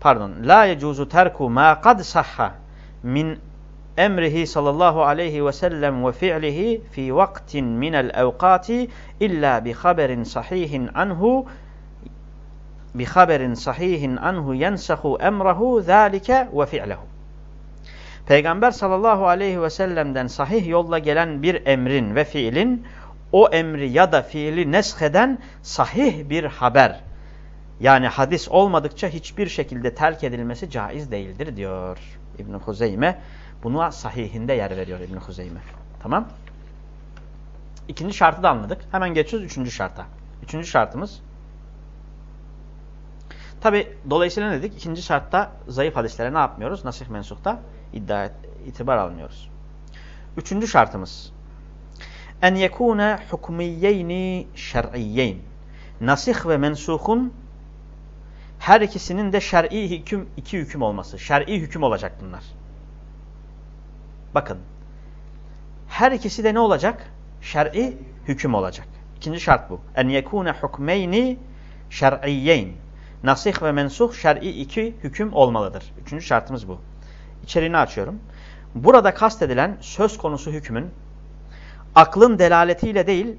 pardon La yecuzu terku ma kad sahha min emrihi sallallahu aleyhi ve sellem ve fi'lihi fi vaktin minel evkati illa bi haberin sahihin anhu bi haberin sahihin anhu yensahu emrahu zalike ve fi'lehu. Peygamber sallallahu aleyhi ve sellem'den sahih yolla gelen bir emrin ve fiilin o emri ya da fiili nesheden sahih bir haber yani hadis olmadıkça hiçbir şekilde terk edilmesi caiz değildir diyor İbn Huzeyme. Buna sahihinde yer veriyor İbn Huzeyme. Tamam? İkinci şartı da anladık. Hemen geçiyoruz üçüncü şarta. Üçüncü şartımız Tabi dolayısıyla ne dedik? İkinci şartta zayıf hadislere ne yapmıyoruz? Nasih mensukta iddia et, itibar almıyoruz. Üçüncü şartımız. En yekune hukmiyeyni şer'iyyeyn. Nasih ve mensuhun her ikisinin de şer'i hüküm, iki hüküm olması. Şer'i hüküm olacak bunlar. Bakın. Her ikisi de ne olacak? Şer'i hüküm olacak. İkinci şart bu. En yekune hukmeyni şer'iyyeyn. Nasih ve mensuh şer'i iki hüküm olmalıdır. Üçüncü şartımız bu. İçeriğini açıyorum. Burada kastedilen söz konusu hükmün aklın delaletiyle değil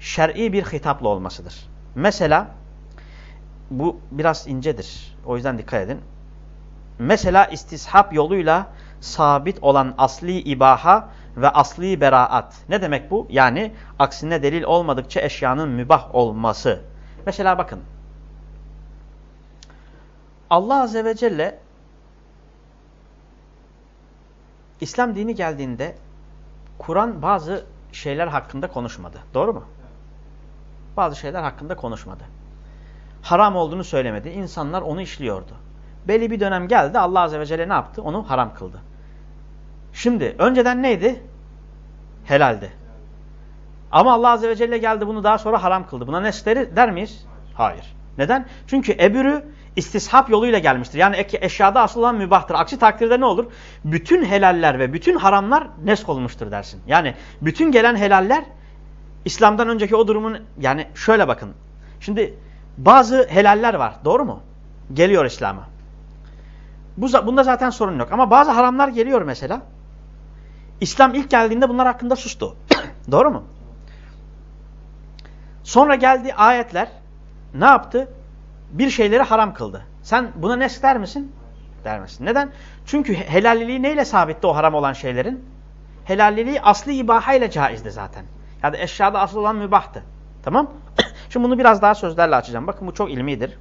şer'i bir hitapla olmasıdır. Mesela bu biraz incedir. O yüzden dikkat edin. Mesela istishab yoluyla sabit olan asli ibaha ve asli beraat. Ne demek bu? Yani aksine delil olmadıkça eşyanın mübah olması. Mesela bakın. Allah Azze ve Celle İslam dini geldiğinde Kur'an bazı şeyler hakkında konuşmadı. Doğru mu? Bazı şeyler hakkında konuşmadı. Haram olduğunu söylemedi. İnsanlar onu işliyordu. Belli bir dönem geldi Allah Azze ve Celle ne yaptı? Onu haram kıldı. Şimdi önceden neydi? Helaldi. Ama Allah Azze ve Celle geldi bunu daha sonra haram kıldı. Buna nesleri der miyiz? Hayır. Neden? Çünkü ebürü istishap yoluyla gelmiştir. Yani eşyada asıl olan mübahtır. Aksi takdirde ne olur? Bütün helaller ve bütün haramlar nesk olmuştur dersin. Yani bütün gelen helaller İslam'dan önceki o durumun yani şöyle bakın. Şimdi bazı helaller var. Doğru mu? Geliyor İslam'a. Bu, bunda zaten sorun yok. Ama bazı haramlar geliyor mesela. İslam ilk geldiğinde bunlar hakkında sustu. Doğru mu? Sonra geldi ayetler ne yaptı? Bir şeyleri haram kıldı. Sen buna ne der misin? Der misin? Neden? Çünkü helalliliği neyle sabitti o haram olan şeylerin? Helalliliği aslı ibaha ile caizdi zaten. Yani eşyada asıl olan mübahtı. Tamam? Şimdi bunu biraz daha sözlerle açacağım. Bakın bu çok ilmidir.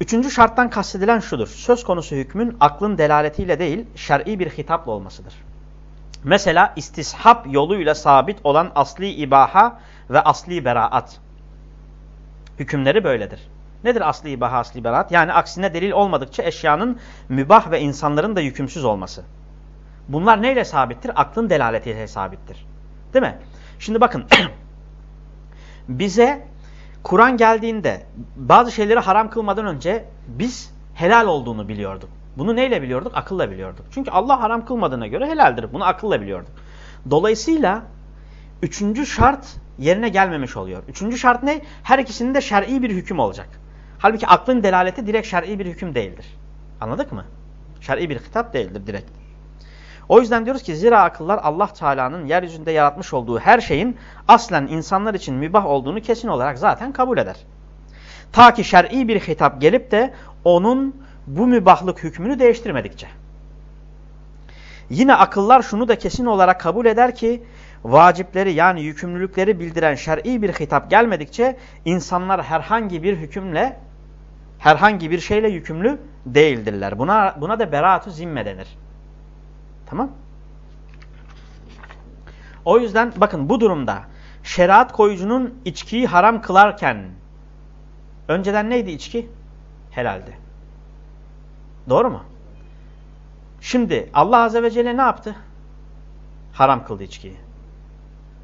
Üçüncü şarttan kastedilen şudur. Söz konusu hükmün aklın delaletiyle değil, şer'i bir hitapla olmasıdır. Mesela istishab yoluyla sabit olan asli ibaha ve asli beraat. Hükümleri böyledir. Nedir asli ibaha, asli beraat? Yani aksine delil olmadıkça eşyanın mübah ve insanların da yükümsüz olması. Bunlar neyle sabittir? Aklın delaletiyle sabittir. Değil mi? Şimdi bakın. bize Kur'an geldiğinde bazı şeyleri haram kılmadan önce biz helal olduğunu biliyorduk. Bunu neyle biliyorduk? Akılla biliyorduk. Çünkü Allah haram kılmadığına göre helaldir. Bunu akılla biliyorduk. Dolayısıyla üçüncü şart yerine gelmemiş oluyor. Üçüncü şart ne? Her ikisinin de şer'i bir hüküm olacak. Halbuki aklın delaleti direkt şer'i bir hüküm değildir. Anladık mı? Şer'i bir kitap değildir direkt. O yüzden diyoruz ki zira akıllar Allah Teala'nın yeryüzünde yaratmış olduğu her şeyin aslen insanlar için mübah olduğunu kesin olarak zaten kabul eder. Ta ki şer'i bir hitap gelip de onun bu mübahlık hükmünü değiştirmedikçe. Yine akıllar şunu da kesin olarak kabul eder ki vacipleri yani yükümlülükleri bildiren şer'i bir hitap gelmedikçe insanlar herhangi bir hükümle herhangi bir şeyle yükümlü değildirler. Buna, buna da beraat zimme denir. Tamam. O yüzden bakın bu durumda şeriat koyucunun içkiyi haram kılarken önceden neydi içki? Helaldi. Doğru mu? Şimdi Allah Azze ve Celle ne yaptı? Haram kıldı içkiyi.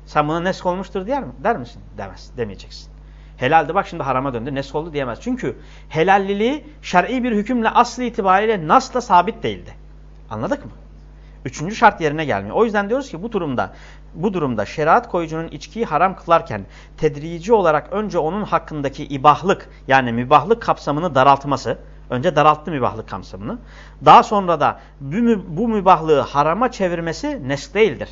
Sen buna nesk olmuştur der, mi? der misin? Demez. Demeyeceksin. Helaldi bak şimdi harama döndü. Nesk oldu diyemez. Çünkü helalliliği şer'i bir hükümle aslı itibariyle nasla sabit değildi. Anladık mı? Üçüncü şart yerine gelmiyor. O yüzden diyoruz ki bu durumda bu durumda şeriat koyucunun içkiyi haram kılarken tedrici olarak önce onun hakkındaki ibahlık yani mübahlık kapsamını daraltması önce daralttı mübahlık kapsamını daha sonra da bu, mübahlığı harama çevirmesi nesk değildir.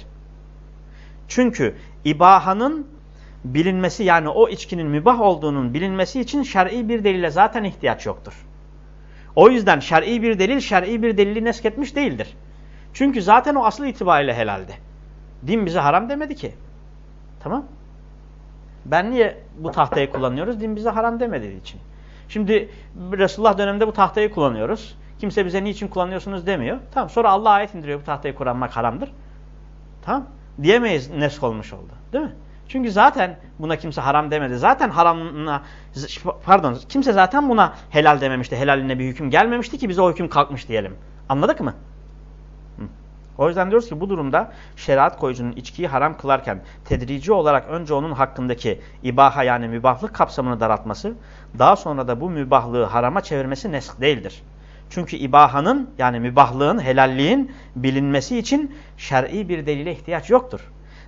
Çünkü ibahanın bilinmesi yani o içkinin mübah olduğunun bilinmesi için şer'i bir delile zaten ihtiyaç yoktur. O yüzden şer'i bir delil şer'i bir delili nesketmiş değildir. Çünkü zaten o asıl itibariyle helaldi. Din bize haram demedi ki. Tamam. Ben niye bu tahtayı kullanıyoruz? Din bize haram demediği için. Şimdi Resulullah döneminde bu tahtayı kullanıyoruz. Kimse bize niçin kullanıyorsunuz demiyor. Tamam sonra Allah ayet indiriyor bu tahtayı kullanmak haramdır. Tamam. Diyemeyiz nesk olmuş oldu. Değil mi? Çünkü zaten buna kimse haram demedi. Zaten haramına pardon kimse zaten buna helal dememişti. Helaline bir hüküm gelmemişti ki bize o hüküm kalkmış diyelim. Anladık mı? O yüzden diyoruz ki bu durumda şeriat koyucunun içkiyi haram kılarken tedrici olarak önce onun hakkındaki ibaha yani mübahlık kapsamını daraltması, daha sonra da bu mübahlığı harama çevirmesi nesk değildir. Çünkü ibahanın yani mübahlığın, helalliğin bilinmesi için şer'i bir delile ihtiyaç yoktur.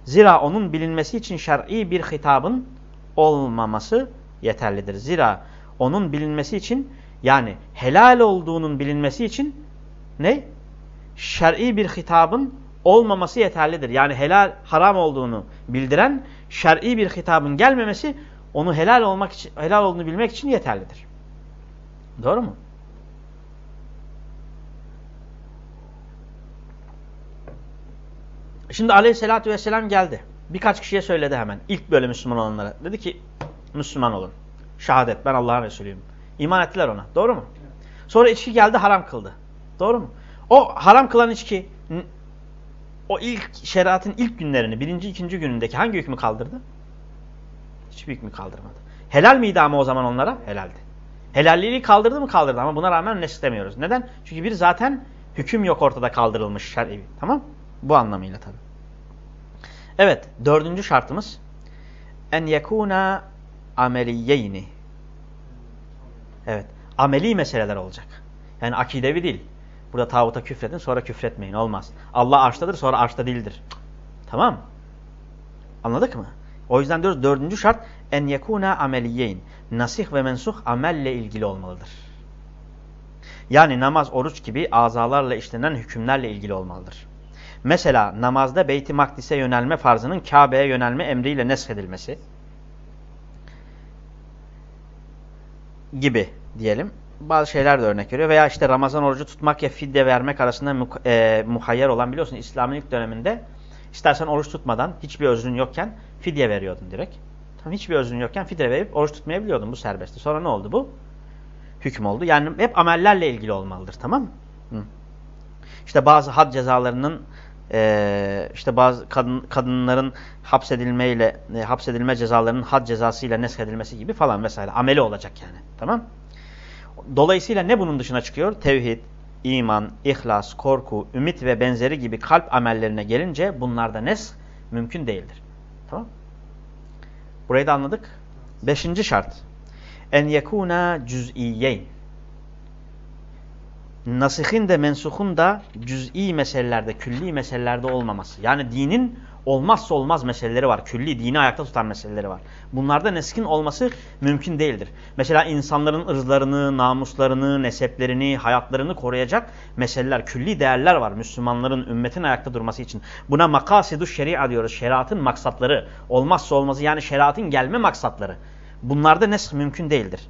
Zira onun bilinmesi için şer'i bir hitabın olmaması yeterlidir. Zira onun bilinmesi için yani helal olduğunun bilinmesi için ne? Şer'i bir hitabın olmaması yeterlidir. Yani helal haram olduğunu bildiren şer'i bir hitabın gelmemesi onu helal olmak için helal olduğunu bilmek için yeterlidir. Doğru mu? Şimdi aleyhissalatü vesselam geldi. Birkaç kişiye söyledi hemen. İlk böyle Müslüman olanlara. Dedi ki Müslüman olun. Şehadet ben Allah'ın Resulüyüm. İman ettiler ona. Doğru mu? Sonra içki geldi haram kıldı. Doğru mu? O haram kılan içki o ilk şeriatın ilk günlerini birinci ikinci günündeki hangi hükmü kaldırdı? Hiçbir hükmü kaldırmadı. Helal miydi ama o zaman onlara? Helaldi. Helalliği kaldırdı mı? Kaldırdı ama buna rağmen ne istemiyoruz. Neden? Çünkü bir zaten hüküm yok ortada kaldırılmış şer'i. Tamam Bu anlamıyla tabi. Evet. Dördüncü şartımız en yekuna ameliyeyni. Evet. Ameli meseleler olacak. Yani akidevi değil. Burada tağuta küfredin sonra küfretmeyin. Olmaz. Allah arştadır sonra arşta değildir. Tamam Anladık mı? O yüzden diyoruz dördüncü şart en yekuna ameliyeyn. Nasih ve mensuh amelle ilgili olmalıdır. Yani namaz, oruç gibi azalarla işlenen hükümlerle ilgili olmalıdır. Mesela namazda Beyt-i Makdis'e yönelme farzının Kabe'ye yönelme emriyle neshedilmesi gibi diyelim. Bazı şeyler de örnek veriyor. Veya işte Ramazan orucu tutmak ya fidye vermek arasında e, muhayyer olan biliyorsun İslam'ın ilk döneminde istersen oruç tutmadan hiçbir özrün yokken fidye veriyordun direkt. Tam hiçbir özrün yokken fidye verip oruç tutmayabiliyordun bu serbestti. Sonra ne oldu bu? Hüküm oldu. Yani hep amellerle ilgili olmalıdır tamam mı? Hı. İşte bazı had cezalarının e, işte bazı kadın, kadınların hapsedilmeyle e, hapsedilme cezalarının had cezasıyla neshedilmesi gibi falan vesaire ameli olacak yani. Tamam? Dolayısıyla ne bunun dışına çıkıyor? Tevhid, iman, ihlas, korku, ümit ve benzeri gibi kalp amellerine gelince bunlarda nes mümkün değildir. Tamam? Burayı da anladık. Beşinci şart. En yekuna cüz'iyeyn nasihin de mensuhun da cüz'i meselelerde, külli meselelerde olmaması. Yani dinin olmazsa olmaz meseleleri var. Külli, dini ayakta tutan meseleleri var. Bunlarda neskin olması mümkün değildir. Mesela insanların ırzlarını, namuslarını, neseplerini, hayatlarını koruyacak meseleler, külli değerler var. Müslümanların, ümmetin ayakta durması için. Buna makasidu şeria diyoruz. Şeriatın maksatları. Olmazsa olmazı yani şeriatın gelme maksatları. Bunlarda nesk mümkün değildir.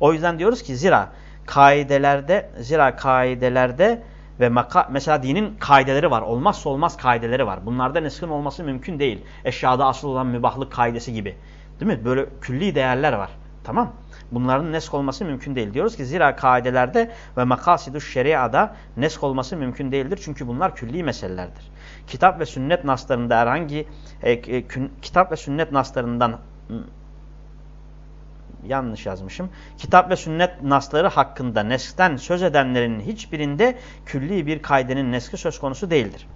O yüzden diyoruz ki zira kaidelerde zira kaidelerde ve maka, mesela dinin kaideleri var. Olmazsa olmaz kaideleri var. Bunlarda neskin olması mümkün değil. Eşyada asıl olan mübahlık kaidesi gibi. Değil mi? Böyle külli değerler var. Tamam. Bunların nesk olması mümkün değil. Diyoruz ki zira kaidelerde ve makasidu şeriada nesk olması mümkün değildir. Çünkü bunlar külli meselelerdir. Kitap ve sünnet naslarında herhangi e, e, kitap ve sünnet naslarından yanlış yazmışım. Kitap ve sünnet nasları hakkında neskten söz edenlerin hiçbirinde külli bir kaydenin neski söz konusu değildir.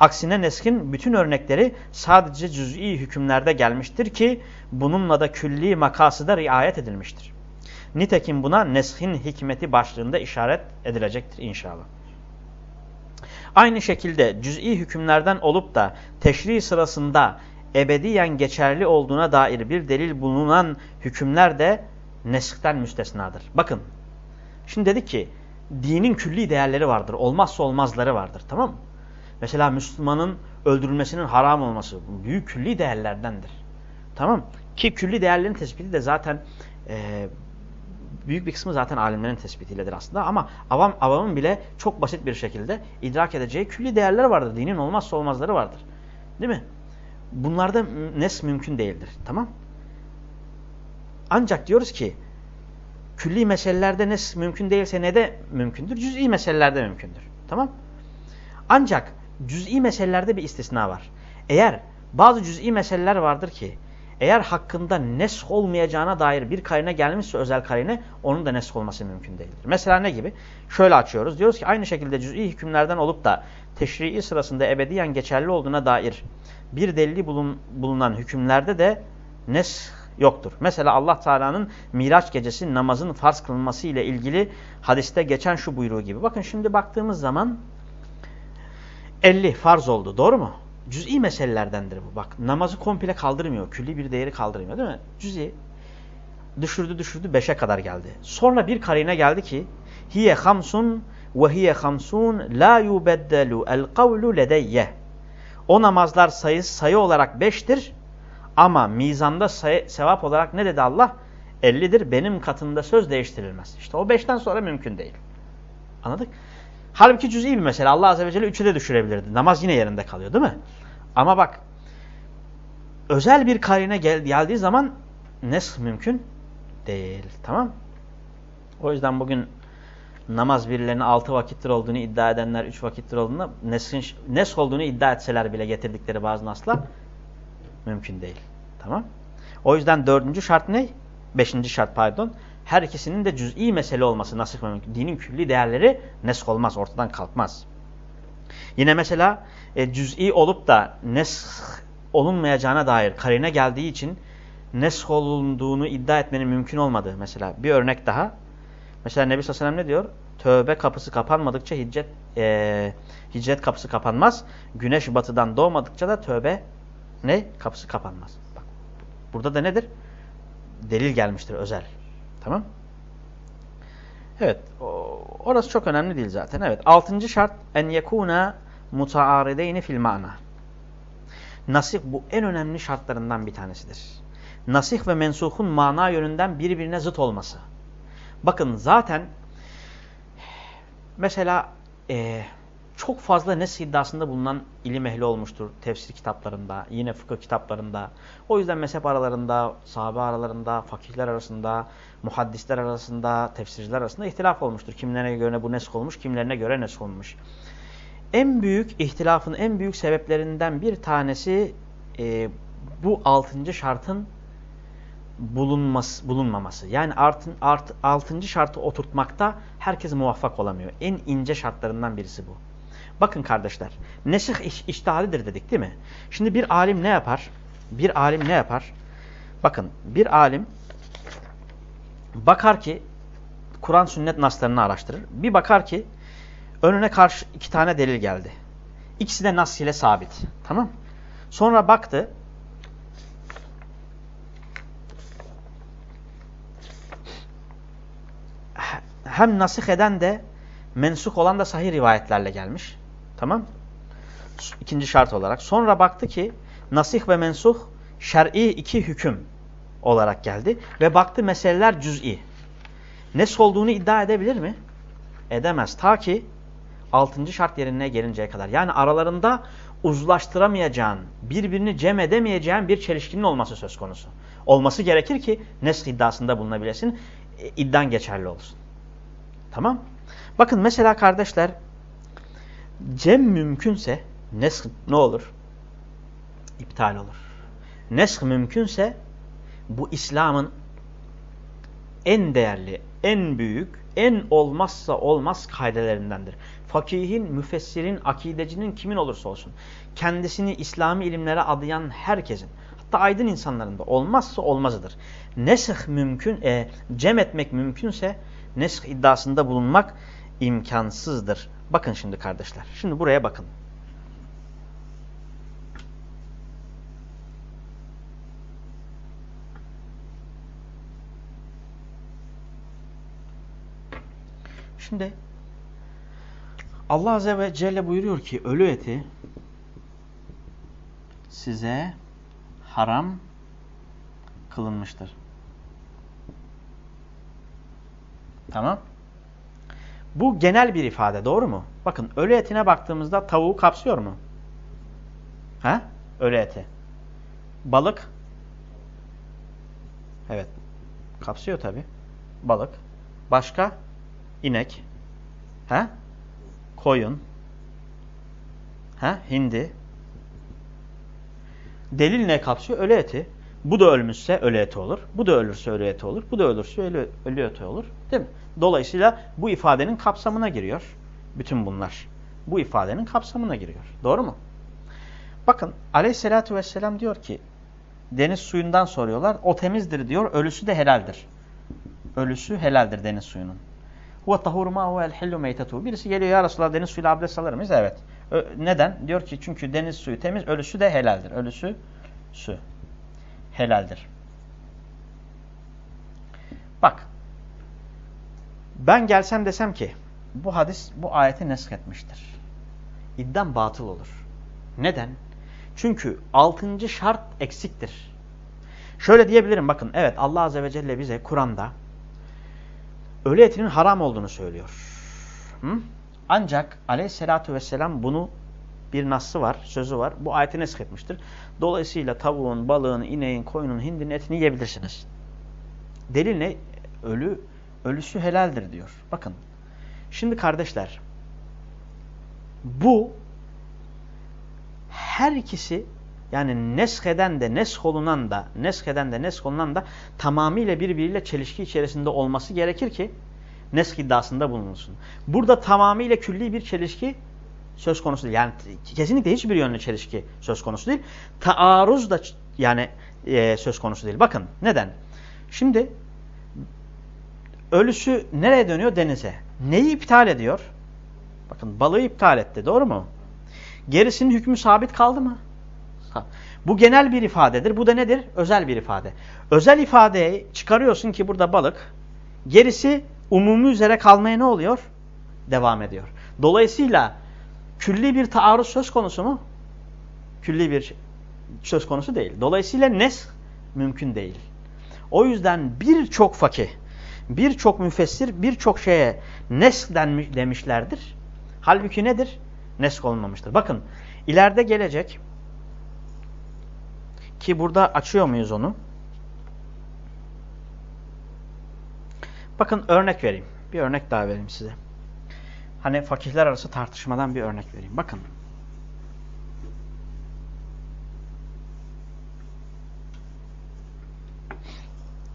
Aksine neskin bütün örnekleri sadece cüz'i hükümlerde gelmiştir ki bununla da külli makasıda riayet edilmiştir. Nitekim buna neskin hikmeti başlığında işaret edilecektir inşallah. Aynı şekilde cüz'i hükümlerden olup da teşri sırasında ebediyen geçerli olduğuna dair bir delil bulunan hükümler de neskten müstesnadır. Bakın, şimdi dedik ki dinin külli değerleri vardır, olmazsa olmazları vardır tamam mı? Mesela Müslümanın öldürülmesinin haram olması büyük külli değerlerdendir. Tamam Ki külli değerlerin tespiti de zaten e, büyük bir kısmı zaten alimlerin tespitiyledir aslında ama avam, avamın bile çok basit bir şekilde idrak edeceği külli değerler vardır. Dinin olmazsa olmazları vardır. Değil mi? Bunlarda nes mümkün değildir. Tamam? Ancak diyoruz ki külli meselelerde nes mümkün değilse ne de mümkündür? Cüz'i meselelerde mümkündür. Tamam? Ancak cüz'i meselelerde bir istisna var. Eğer bazı cüz'i meseleler vardır ki Eğer hakkında nesk olmayacağına dair bir karine gelmişse özel karine onun da nesk olması mümkün değildir. Mesela ne gibi? Şöyle açıyoruz. Diyoruz ki aynı şekilde cüz'i hükümlerden olup da teşrii sırasında ebediyen geçerli olduğuna dair bir delili bulun, bulunan hükümlerde de nesk yoktur. Mesela Allah Teala'nın Miraç gecesi namazın farz kılınması ile ilgili hadiste geçen şu buyruğu gibi. Bakın şimdi baktığımız zaman 50 farz oldu. Doğru mu? Cüz'i meselelerdendir bu. Bak namazı komple kaldırmıyor. Külli bir değeri kaldırmıyor değil mi? Cüz'i düşürdü düşürdü 5'e kadar geldi. Sonra bir karine geldi ki hiye hamsun ve hiye hamsun la yubeddelu el kavlu ledeyye. O namazlar sayı, sayı olarak 5'tir ama mizanda sayı, sevap olarak ne dedi Allah? 50'dir benim katımda söz değiştirilmez. İşte o 5'ten sonra mümkün değil. Anladık? Halbuki cüz'i bir mesele. Allah Azze ve Celle 3'ü de düşürebilirdi. Namaz yine yerinde kalıyor değil mi? Ama bak özel bir karine gel geldiği zaman nesk mümkün değil. Tamam O yüzden bugün namaz birilerine 6 vakittir olduğunu iddia edenler 3 vakittir olduğunu neskin, nesk olduğunu iddia etseler bile getirdikleri bazı naslar mümkün değil. Tamam O yüzden dördüncü şart ne? Beşinci şart pardon her ikisinin de cüz'i mesele olması ve mümkün. Dinin külli değerleri nesk olmaz, ortadan kalkmaz. Yine mesela e, cüz'i olup da nesk olunmayacağına dair karine geldiği için nesk olunduğunu iddia etmenin mümkün olmadığı mesela bir örnek daha. Mesela Nebi Sallallahu Aleyhi ne diyor? Tövbe kapısı kapanmadıkça hicret, e, hicret kapısı kapanmaz. Güneş batıdan doğmadıkça da tövbe ne? Kapısı kapanmaz. Bak, burada da nedir? Delil gelmiştir özel. Tamam. Evet. Orası çok önemli değil zaten. Evet. Altıncı şart en yekuna mutaarideyni fil mana. Nasih bu en önemli şartlarından bir tanesidir. Nasih ve mensuhun mana yönünden birbirine zıt olması. Bakın zaten mesela e, çok fazla nes iddiasında bulunan ilim ehli olmuştur tefsir kitaplarında, yine fıkıh kitaplarında. O yüzden mezhep aralarında, sahabe aralarında, fakihler arasında, muhaddisler arasında, tefsirciler arasında ihtilaf olmuştur. Kimlerine göre bu nesk olmuş, kimlerine göre nesk olmuş. En büyük ihtilafın en büyük sebeplerinden bir tanesi e, bu altıncı şartın bulunması, bulunmaması. Yani artın, art, altıncı şartı oturtmakta herkes muvaffak olamıyor. En ince şartlarından birisi bu. Bakın kardeşler, nesih iş, iştihalidir dedik değil mi? Şimdi bir alim ne yapar? Bir alim ne yapar? Bakın bir alim bakar ki Kur'an sünnet naslarını araştırır. Bir bakar ki önüne karşı iki tane delil geldi. İkisi de nas ile sabit. Tamam Sonra baktı hem nasih eden de mensuk olan da sahih rivayetlerle gelmiş. Tamam. İkinci şart olarak. Sonra baktı ki nasih ve mensuh şer'i iki hüküm olarak geldi. Ve baktı meseleler cüz'i. Nesk olduğunu iddia edebilir mi? Edemez. Ta ki altıncı şart yerine gelinceye kadar. Yani aralarında uzlaştıramayacağın, birbirini cem edemeyeceğin bir çelişkinin olması söz konusu. Olması gerekir ki nesk iddiasında bulunabilesin, e, iddian geçerli olsun. Tamam. Bakın mesela kardeşler cem mümkünse nesk ne olur? İptal olur. Nesk mümkünse bu İslam'ın en değerli, en büyük, en olmazsa olmaz kaidelerindendir. Fakihin, müfessirin, akidecinin kimin olursa olsun. Kendisini İslami ilimlere adayan herkesin, hatta aydın insanların da olmazsa olmazıdır. Nesk mümkün, e, cem etmek mümkünse nesk iddiasında bulunmak imkansızdır. Bakın şimdi kardeşler. Şimdi buraya bakın. Şimdi Allah Azze ve Celle buyuruyor ki ölü eti size haram kılınmıştır. Tamam. Bu genel bir ifade doğru mu? Bakın ölü etine baktığımızda tavuğu kapsıyor mu? He? Ölü eti. Balık. Evet. Kapsıyor tabi. Balık. Başka? İnek. He? Koyun. He? Hindi. Delil ne kapsıyor? Ölü eti. Bu da ölmüşse ölü eti olur. Bu da ölürse ölü eti olur. Bu da ölürse ölü, ölü eti olur. Değil mi? Dolayısıyla bu ifadenin kapsamına giriyor. Bütün bunlar. Bu ifadenin kapsamına giriyor. Doğru mu? Bakın aleyhissalatü vesselam diyor ki deniz suyundan soruyorlar. O temizdir diyor. Ölüsü de helaldir. Ölüsü helaldir deniz suyunun. Huve tahuru ma huvel hillu meytetu. Birisi geliyor ya Resulallah deniz suyuyla abdest alır mıyız? Evet. Ö neden? Diyor ki çünkü deniz suyu temiz, ölüsü de helaldir. Ölüsü su. Helaldir. Bak. Ben gelsem desem ki bu hadis bu ayeti nesk etmiştir. İddiam batıl olur. Neden? Çünkü altıncı şart eksiktir. Şöyle diyebilirim bakın evet Allah Azze ve Celle bize Kur'an'da ölü etinin haram olduğunu söylüyor. Hı? Ancak aleyhissalatü vesselam bunu bir nassı var, sözü var. Bu ayeti nesk etmiştir. Dolayısıyla tavuğun, balığın, ineğin, koyunun, hindinin etini yiyebilirsiniz. Delil ne? Ölü, ölüsü helaldir diyor. Bakın. Şimdi kardeşler bu her ikisi yani nesheden de nesk olunan da nesheden de nesk olunan da tamamıyla birbiriyle çelişki içerisinde olması gerekir ki nesk iddiasında bulunulsun. Burada tamamıyla külli bir çelişki söz konusu değil. Yani kesinlikle hiçbir yönlü çelişki söz konusu değil. Taarruz da yani e, söz konusu değil. Bakın neden? Şimdi ölüsü nereye dönüyor? Denize. Neyi iptal ediyor? Bakın balığı iptal etti. Doğru mu? Gerisinin hükmü sabit kaldı mı? Bu genel bir ifadedir. Bu da nedir? Özel bir ifade. Özel ifadeyi çıkarıyorsun ki burada balık. Gerisi umumi üzere kalmaya ne oluyor? Devam ediyor. Dolayısıyla külli bir taarruz söz konusu mu? Külli bir söz konusu değil. Dolayısıyla nes mümkün değil. O yüzden birçok fakih, birçok müfessir birçok şeye nesk demişlerdir. Halbuki nedir? Nesk olmamıştır. Bakın ileride gelecek ki burada açıyor muyuz onu? Bakın örnek vereyim. Bir örnek daha vereyim size. Hani fakihler arası tartışmadan bir örnek vereyim. Bakın.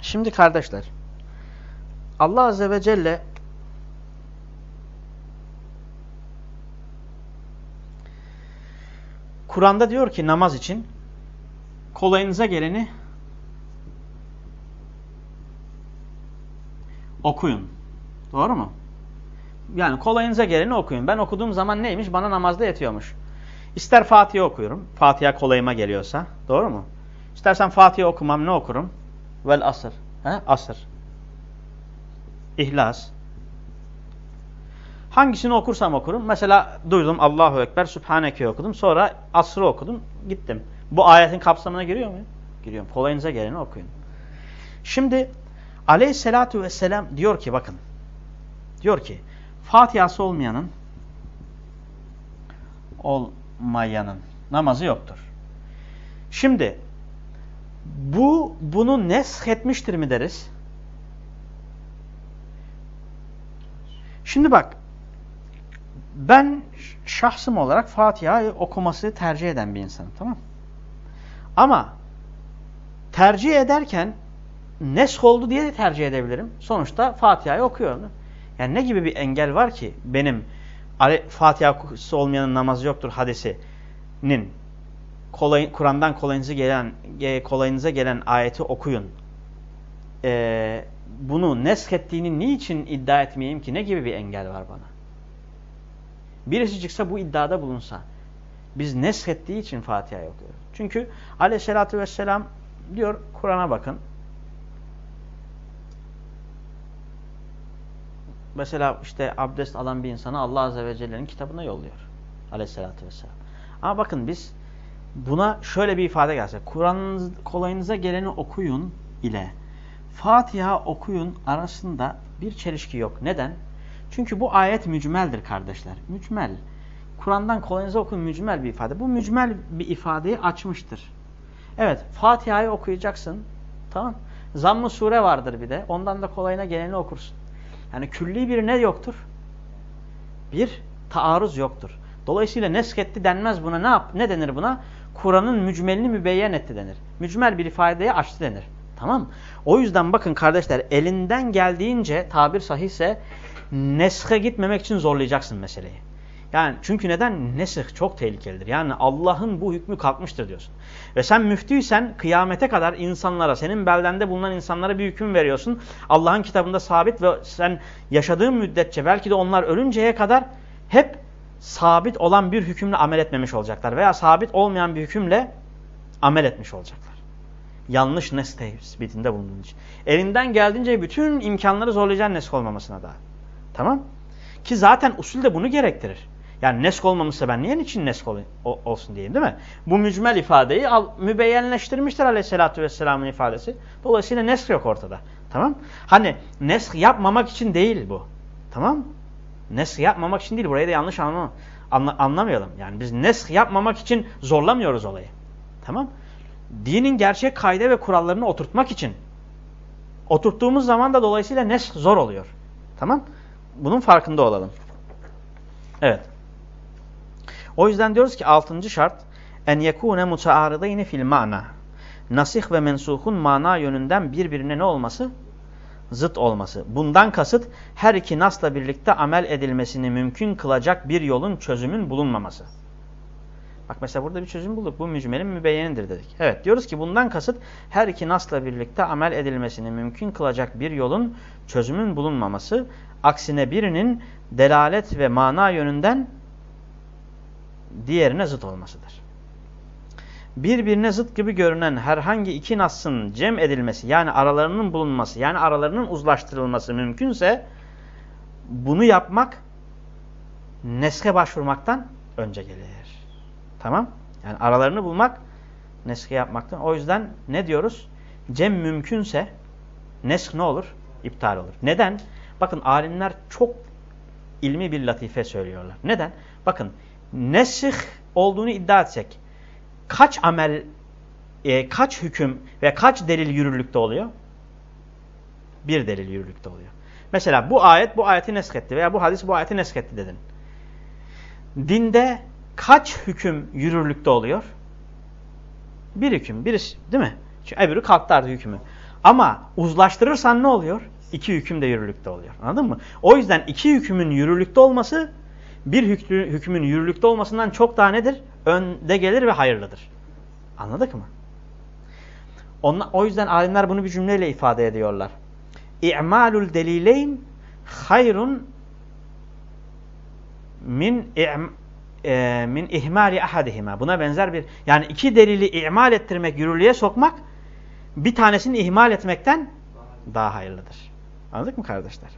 Şimdi kardeşler Allah Azze ve Celle Kur'an'da diyor ki namaz için kolayınıza geleni okuyun. Doğru mu? Yani kolayınıza geleni okuyun. Ben okuduğum zaman neymiş? Bana namazda yetiyormuş. İster Fatiha okuyorum. Fatiha kolayıma geliyorsa. Doğru mu? İstersen Fatiha okumam ne okurum? Vel asır. He? Asır. İhlas. Hangisini okursam okurum. Mesela duydum Allahu Ekber, Sübhaneke okudum. Sonra asrı okudum. Gittim. Bu ayetin kapsamına giriyor mu? Giriyorum. Kolayınıza geleni okuyun. Şimdi aleyhissalatu vesselam diyor ki bakın. Diyor ki Fatiha'sı olmayanın olmayanın namazı yoktur. Şimdi bu bunu nesh etmiştir mi deriz? Şimdi bak ben şahsım olarak Fatiha'yı okuması tercih eden bir insanım tamam Ama tercih ederken nesk oldu diye de tercih edebilirim. Sonuçta Fatiha'yı okuyorum. Yani ne gibi bir engel var ki benim Fatiha'sı olmayanın namazı yoktur hadisinin kolay, Kur'an'dan kolayınıza gelen kolayınıza gelen ayeti okuyun. Ee, bunu nesk ettiğini niçin iddia etmeyeyim ki? Ne gibi bir engel var bana? Birisi çıksa bu iddiada bulunsa. Biz nesk ettiği için Fatiha'yı okuyoruz. Çünkü aleyhissalatü vesselam diyor Kur'an'a bakın. Mesela işte abdest alan bir insana Allah Azze ve Celle'nin kitabına yolluyor. Aleyhissalatü vesselam. Ama bakın biz buna şöyle bir ifade gelse. Kur'an'ınız kolayınıza geleni okuyun ile Fatiha okuyun arasında bir çelişki yok. Neden? Çünkü bu ayet mücmeldir kardeşler. Mücmel. Kur'an'dan kolayınıza okuyun mücmel bir ifade. Bu mücmel bir ifadeyi açmıştır. Evet Fatiha'yı okuyacaksın. Tamam. Zamm-ı sure vardır bir de. Ondan da kolayına geleni okursun. Yani külli bir ne yoktur? Bir taarruz yoktur. Dolayısıyla nesketti denmez buna. Ne yap? Ne denir buna? Kur'an'ın mücmelini mübeyyen etti denir. Mücmel bir ifadeyi açtı denir. Tamam? O yüzden bakın kardeşler elinden geldiğince tabir sahihse neshe gitmemek için zorlayacaksın meseleyi. Yani çünkü neden? Nesih çok tehlikelidir. Yani Allah'ın bu hükmü kalkmıştır diyorsun. Ve sen müftüysen kıyamete kadar insanlara, senin beldende bulunan insanlara bir hüküm veriyorsun. Allah'ın kitabında sabit ve sen yaşadığın müddetçe belki de onlar ölünceye kadar hep sabit olan bir hükümle amel etmemiş olacaklar. Veya sabit olmayan bir hükümle amel etmiş olacaklar. Yanlış nes tespitinde bulunduğun için. Elinden geldiğince bütün imkanları zorlayacaksın nesk olmamasına da. Tamam? Ki zaten usul de bunu gerektirir. Yani nesk olmamışsa ben niye için nesk ol, olsun diyeyim değil mi? Bu mücmel ifadeyi al, mübeyyenleştirmiştir aleyhissalatü vesselamın ifadesi. Dolayısıyla nesk yok ortada. Tamam? Hani nesk yapmamak için değil bu. Tamam? Nesk yapmamak için değil. Burayı da yanlış anlama, anla, anlamayalım. Yani biz nesk yapmamak için zorlamıyoruz olayı. Tamam? Dinin gerçek kaide ve kurallarını oturtmak için. Oturttuğumuz zaman da dolayısıyla nesk zor oluyor. Tamam? Bunun farkında olalım. Evet. O yüzden diyoruz ki altıncı şart en yekune mutaaridayni fil mana. Nasih ve mensuhun mana yönünden birbirine ne olması? Zıt olması. Bundan kasıt her iki nasla birlikte amel edilmesini mümkün kılacak bir yolun çözümün bulunmaması. Bak mesela burada bir çözüm bulduk. Bu mücmelin mübeyyenidir dedik. Evet diyoruz ki bundan kasıt her iki nasla birlikte amel edilmesini mümkün kılacak bir yolun çözümün bulunmaması. Aksine birinin delalet ve mana yönünden diğerine zıt olmasıdır. Birbirine zıt gibi görünen herhangi iki nasın cem edilmesi yani aralarının bulunması yani aralarının uzlaştırılması mümkünse bunu yapmak neske başvurmaktan önce gelir. Tamam? Yani aralarını bulmak neske yapmaktan. O yüzden ne diyoruz? Cem mümkünse nesk ne olur? İptal olur. Neden? Bakın alimler çok ilmi bir latife söylüyorlar. Neden? Bakın nesih olduğunu iddia etsek kaç amel, e, kaç hüküm ve kaç delil yürürlükte oluyor? Bir delil yürürlükte oluyor. Mesela bu ayet bu ayeti nesketti veya bu hadis bu ayeti nesketti dedin. Dinde kaç hüküm yürürlükte oluyor? Bir hüküm, birisi değil mi? Çünkü öbürü kalktardı hükmü. Ama uzlaştırırsan ne oluyor? İki hüküm de yürürlükte oluyor. Anladın mı? O yüzden iki hükümün yürürlükte olması bir hükmün yürürlükte olmasından çok daha nedir? Önde gelir ve hayırlıdır. Anladık mı? Onla, o yüzden alimler bunu bir cümleyle ifade ediyorlar. İ'malul delileyn hayrun min e, min ihmali ahadihima. Buna benzer bir yani iki delili ihmal ettirmek, yürürlüğe sokmak bir tanesini ihmal etmekten daha hayırlıdır. Anladık mı kardeşler?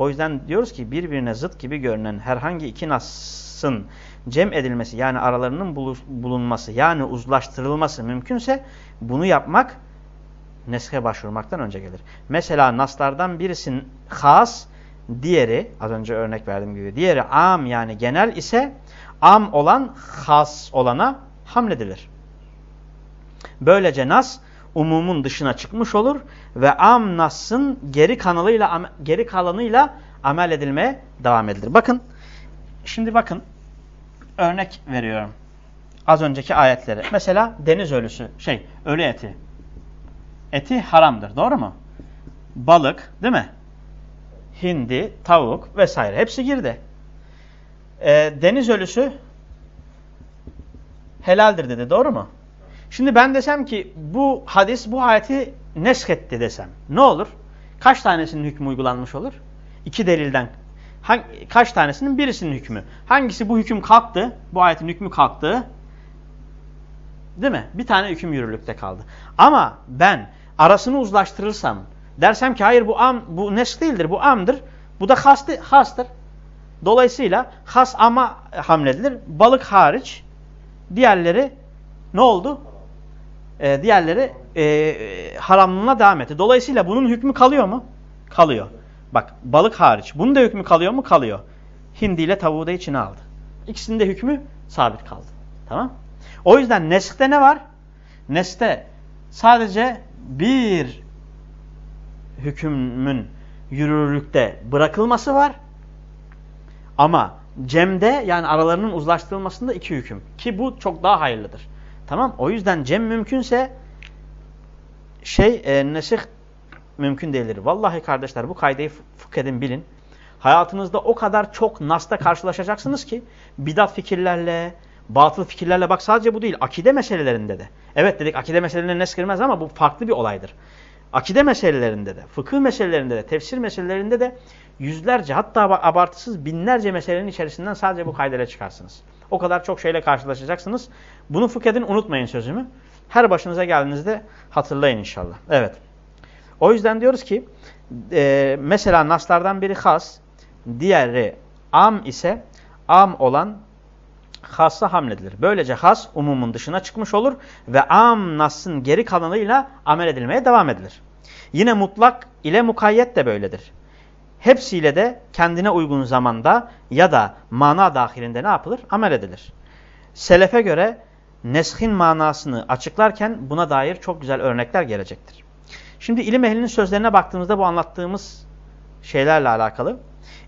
O yüzden diyoruz ki birbirine zıt gibi görünen herhangi iki nasın cem edilmesi yani aralarının bulunması yani uzlaştırılması mümkünse bunu yapmak neske başvurmaktan önce gelir. Mesela naslardan birisinin has, diğeri az önce örnek verdiğim gibi diğeri am yani genel ise am olan has olana hamledilir. Böylece nas umumun dışına çıkmış olur ve am nas'ın geri kanalıyla geri kalanıyla amel edilmeye devam edilir. Bakın şimdi bakın örnek veriyorum. Az önceki ayetlere. Mesela deniz ölüsü şey ölü eti. Eti haramdır. Doğru mu? Balık değil mi? Hindi, tavuk vesaire hepsi girdi. Ee, deniz ölüsü helaldir dedi. Doğru mu? Şimdi ben desem ki bu hadis bu ayeti nesketti desem ne olur? Kaç tanesinin hükmü uygulanmış olur? İki delilden. Hangi, kaç tanesinin birisinin hükmü. Hangisi bu hüküm kalktı? Bu ayetin hükmü kalktı. Değil mi? Bir tane hüküm yürürlükte kaldı. Ama ben arasını uzlaştırırsam dersem ki hayır bu am bu nesk değildir bu amdır. Bu da hastı, hastır. Dolayısıyla has ama hamledilir. Balık hariç diğerleri ne oldu? E, diğerleri e, haramlığına devam etti. Dolayısıyla bunun hükmü kalıyor mu? Kalıyor. Bak balık hariç. Bunun da hükmü kalıyor mu? Kalıyor. Hindi ile tavuğu da içine aldı. İkisinin de hükmü sabit kaldı. Tamam O yüzden neskte ne var? Neste sadece bir hükmün yürürlükte bırakılması var. Ama cemde yani aralarının uzlaştırılmasında iki hüküm. Ki bu çok daha hayırlıdır. Tamam. O yüzden cem mümkünse şey e, nesih mümkün değildir. Vallahi kardeşler bu kaydeyi fıkh edin bilin. Hayatınızda o kadar çok nasla karşılaşacaksınız ki bidat fikirlerle, batıl fikirlerle bak sadece bu değil. Akide meselelerinde de. Evet dedik akide meselelerine nes girmez ama bu farklı bir olaydır. Akide meselelerinde de, fıkıh meselelerinde de, tefsir meselelerinde de yüzlerce hatta abartısız binlerce meselenin içerisinden sadece bu kaydele çıkarsınız. O kadar çok şeyle karşılaşacaksınız. Bunu fıkh edin unutmayın sözümü. Her başınıza geldiğinizde hatırlayın inşallah. Evet. O yüzden diyoruz ki e, mesela naslardan biri has, diğeri am ise am olan hassa hamledilir. Böylece has umumun dışına çıkmış olur ve am nasın geri kalanıyla amel edilmeye devam edilir. Yine mutlak ile mukayyet de böyledir. Hepsiyle de kendine uygun zamanda ya da mana dahilinde ne yapılır? Amel edilir. Selefe göre neshin manasını açıklarken buna dair çok güzel örnekler gelecektir. Şimdi ilim ehlinin sözlerine baktığımızda bu anlattığımız şeylerle alakalı.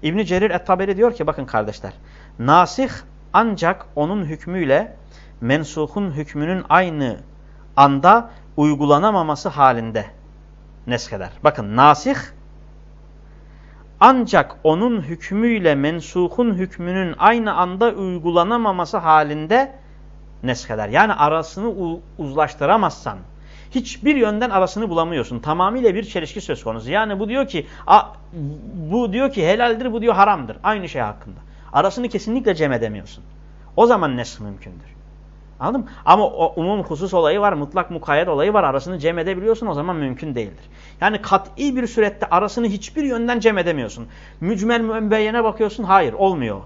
İbn Cerir et-Taberi diyor ki bakın kardeşler. Nasih ancak onun hükmüyle mensuhun hükmünün aynı anda uygulanamaması halinde nesheder. Bakın nasih ancak onun hükmüyle mensuhun hükmünün aynı anda uygulanamaması halinde nesheder. Yani arasını uzlaştıramazsan hiçbir yönden arasını bulamıyorsun. Tamamıyla bir çelişki söz konusu. Yani bu diyor ki a, bu diyor ki helaldir, bu diyor haramdır. Aynı şey hakkında. Arasını kesinlikle cem edemiyorsun. O zaman nesk mümkündür. Anladın mı? Ama o umum husus olayı var, mutlak mukayyet olayı var. Arasını cem edebiliyorsun o zaman mümkün değildir. Yani kat'i bir surette arasını hiçbir yönden cem edemiyorsun. Mücmel mübeyyene bakıyorsun, hayır olmuyor.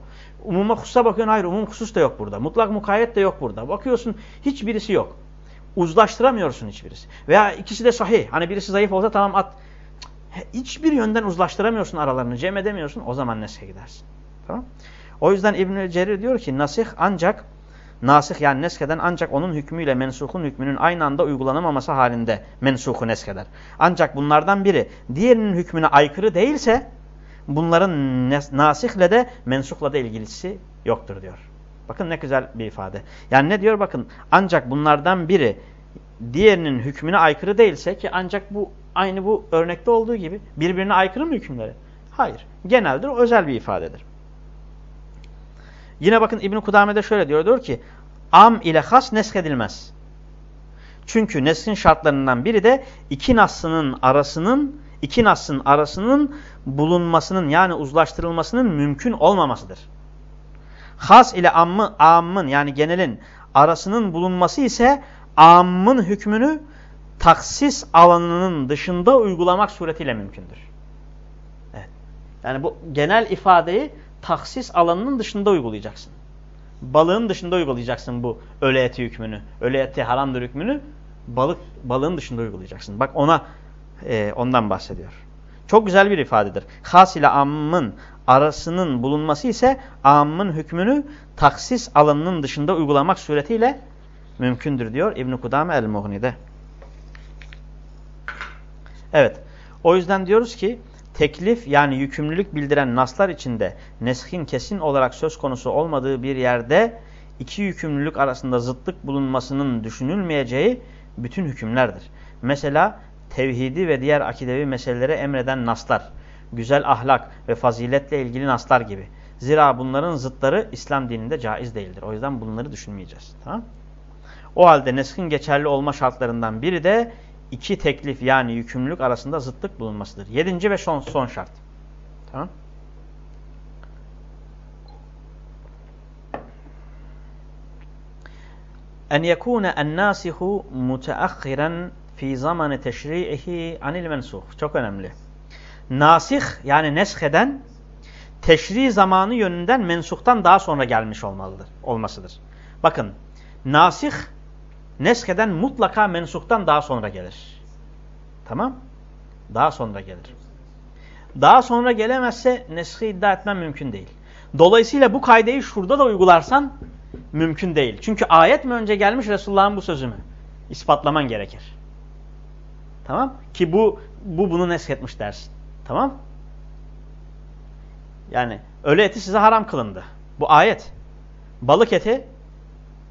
Umuma hususa bakıyorsun, hayır umum husus da yok burada. Mutlak mukayyet de yok burada. Bakıyorsun hiçbirisi yok. Uzlaştıramıyorsun hiçbirisi. Veya ikisi de sahih. Hani birisi zayıf olsa tamam at. Hiçbir yönden uzlaştıramıyorsun aralarını, cem edemiyorsun. O zaman neske gidersin. Tamam O yüzden İbn-i Cerir diyor ki nasih ancak nasih yani neskeden ancak onun hükmüyle mensuhun hükmünün aynı anda uygulanamaması halinde mensuhu neskeder. Ancak bunlardan biri diğerinin hükmüne aykırı değilse bunların nasihle de mensukla da ilgilisi yoktur diyor. Bakın ne güzel bir ifade. Yani ne diyor bakın ancak bunlardan biri diğerinin hükmüne aykırı değilse ki ancak bu aynı bu örnekte olduğu gibi birbirine aykırı mı hükümleri? Hayır. Geneldir özel bir ifadedir. Yine bakın İbn-i Kudame'de şöyle diyor. Diyor ki am ile has neskedilmez. Çünkü neslin şartlarından biri de iki naslının arasının iki naslın arasının bulunmasının yani uzlaştırılmasının mümkün olmamasıdır. Has ile ammı, ammın yani genelin arasının bulunması ise ammın hükmünü taksis alanının dışında uygulamak suretiyle mümkündür. Evet. Yani bu genel ifadeyi taksis alanının dışında uygulayacaksın. Balığın dışında uygulayacaksın bu öle eti hükmünü. Öle eti haramdır hükmünü balık balığın dışında uygulayacaksın. Bak ona e, ondan bahsediyor. Çok güzel bir ifadedir. Has ile ammın arasının bulunması ise ammın hükmünü taksis alanının dışında uygulamak suretiyle mümkündür diyor İbn Kudame el-Mughni'de. Evet. O yüzden diyoruz ki teklif yani yükümlülük bildiren naslar içinde neshin kesin olarak söz konusu olmadığı bir yerde iki yükümlülük arasında zıtlık bulunmasının düşünülmeyeceği bütün hükümlerdir. Mesela tevhidi ve diğer akidevi meselelere emreden naslar, güzel ahlak ve faziletle ilgili naslar gibi. Zira bunların zıtları İslam dininde caiz değildir. O yüzden bunları düşünmeyeceğiz. Tamam O halde neskin geçerli olma şartlarından biri de iki teklif yani yükümlülük arasında zıtlık bulunmasıdır. Yedinci ve son, son şart. Tamam En yekune en-nasihu muteahhiren fi zaman teşri'ihi anil mensuh. Çok önemli. Nasih yani nesheden teşri zamanı yönünden mensuktan daha sonra gelmiş olmalıdır, olmasıdır. Bakın nasih neskeden mutlaka mensuktan daha sonra gelir. Tamam? Daha sonra gelir. Daha sonra gelemezse neshi iddia etmem mümkün değil. Dolayısıyla bu kaydeyi şurada da uygularsan mümkün değil. Çünkü ayet mi önce gelmiş Resulullah'ın bu sözü mü? İspatlaman gerekir. Tamam? Ki bu bu bunu nesketmiş dersin. Tamam? Yani ölü eti size haram kılındı. Bu ayet. Balık eti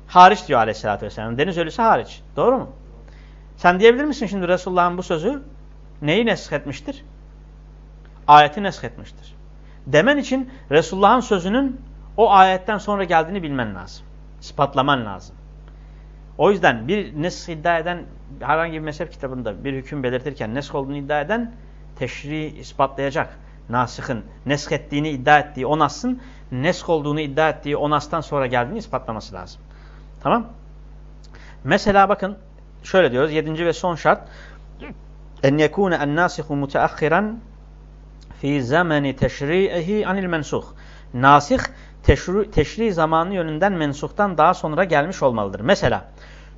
hariç diyor aleyhissalatü vesselam. Deniz ölüsü hariç. Doğru mu? Sen diyebilir misin şimdi Resulullah'ın bu sözü neyi nesketmiştir? Ayeti nesketmiştir. Demen için Resulullah'ın sözünün o ayetten sonra geldiğini bilmen lazım. İspatlaman lazım. O yüzden bir nesk iddia eden herhangi bir mezhep kitabında bir hüküm belirtirken nesk olduğunu iddia eden teşri ispatlayacak. Nasih'in nesk ettiğini iddia ettiği o nasın nesk olduğunu iddia ettiği o nastan sonra geldiğini ispatlaması lazım. Tamam? Mesela bakın şöyle diyoruz. Yedinci ve son şart en yekune en nasihu muteahhiran fi zamani teşri'ihi anil mensuh. Nasih teşri, teşri zamanı yönünden mensuktan daha sonra gelmiş olmalıdır. Mesela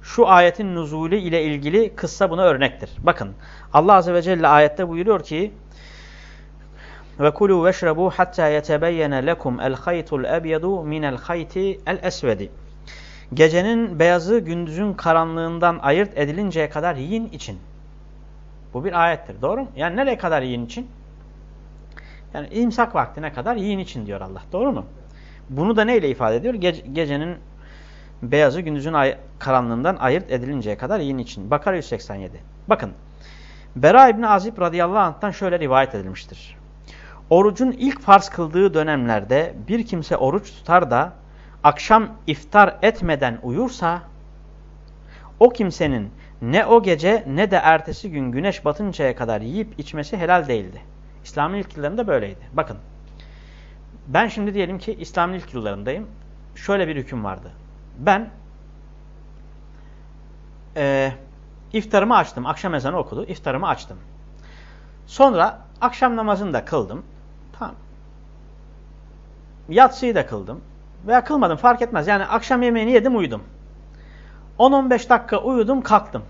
şu ayetin nuzulü ile ilgili kıssa buna örnektir. Bakın Allah Azze ve Celle ayette buyuruyor ki ve kulu veşrebu hatta yetebeyyene lekum el haytul ebyedu minel hayti el esvedi. Gecenin beyazı gündüzün karanlığından ayırt edilinceye kadar yiyin için. Bu bir ayettir. Doğru mu? Yani nereye kadar yiyin için? Yani imsak vaktine kadar yiyin için diyor Allah. Doğru mu? Bunu da neyle ifade ediyor? Ge gecenin beyazı gündüzün ay karanlığından ayırt edilinceye kadar yiyin için. Bakara 187. Bakın. Bera İbni Azib radıyallahu anh'tan şöyle rivayet edilmiştir. Orucun ilk farz kıldığı dönemlerde bir kimse oruç tutar da akşam iftar etmeden uyursa o kimsenin ne o gece ne de ertesi gün güneş batıncaya kadar yiyip içmesi helal değildi. İslam'ın ilk yıllarında böyleydi. Bakın ben şimdi diyelim ki İslam'ın ilk yıllarındayım. Şöyle bir hüküm vardı. Ben e, iftarımı açtım. Akşam ezanı okudu. İftarımı açtım. Sonra akşam namazını da kıldım. Tamam. Yatsıyı da kıldım. Veya kılmadım fark etmez. Yani akşam yemeğini yedim uyudum. 10-15 dakika uyudum kalktım.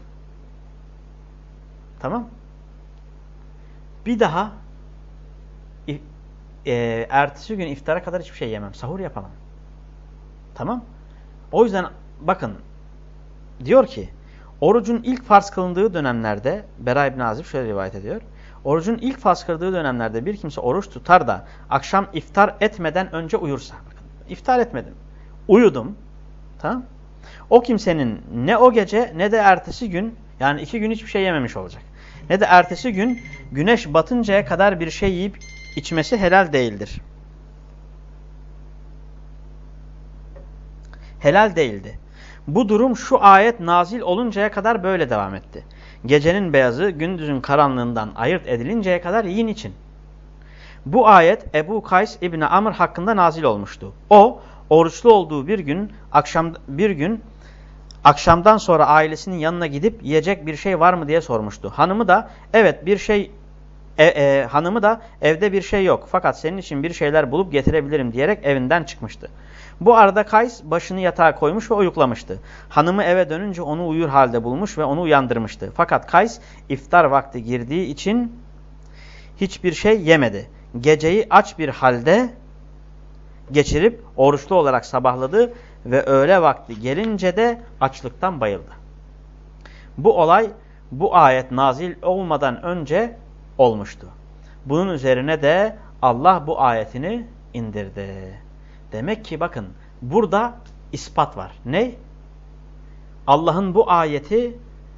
Tamam. Bir daha e, ertesi gün iftara kadar hiçbir şey yemem. Sahur yapamam. Tamam. O yüzden bakın diyor ki orucun ilk farz kılındığı dönemlerde Bera İbn Azib şöyle rivayet ediyor. Orucun ilk farz kıldığı dönemlerde bir kimse oruç tutar da akşam iftar etmeden önce uyursa. İftar etmedim. Uyudum. Tamam. O kimsenin ne o gece ne de ertesi gün yani iki gün hiçbir şey yememiş olacak. Ne de ertesi gün güneş batıncaya kadar bir şey yiyip içmesi helal değildir. Helal değildi. Bu durum şu ayet nazil oluncaya kadar böyle devam etti. Gecenin beyazı gündüzün karanlığından ayırt edilinceye kadar yiyin için. Bu ayet Ebu Kays İbni Amr hakkında nazil olmuştu. O oruçlu olduğu bir gün akşam bir gün akşamdan sonra ailesinin yanına gidip yiyecek bir şey var mı diye sormuştu. Hanımı da evet bir şey e, e, hanımı da evde bir şey yok fakat senin için bir şeyler bulup getirebilirim diyerek evinden çıkmıştı. Bu arada Kays başını yatağa koymuş ve uyuklamıştı. Hanımı eve dönünce onu uyur halde bulmuş ve onu uyandırmıştı. Fakat Kays iftar vakti girdiği için hiçbir şey yemedi. Geceyi aç bir halde geçirip oruçlu olarak sabahladı ve öğle vakti gelince de açlıktan bayıldı. Bu olay bu ayet nazil olmadan önce olmuştu. Bunun üzerine de Allah bu ayetini indirdi. Demek ki bakın burada ispat var. Ne? Allah'ın bu ayeti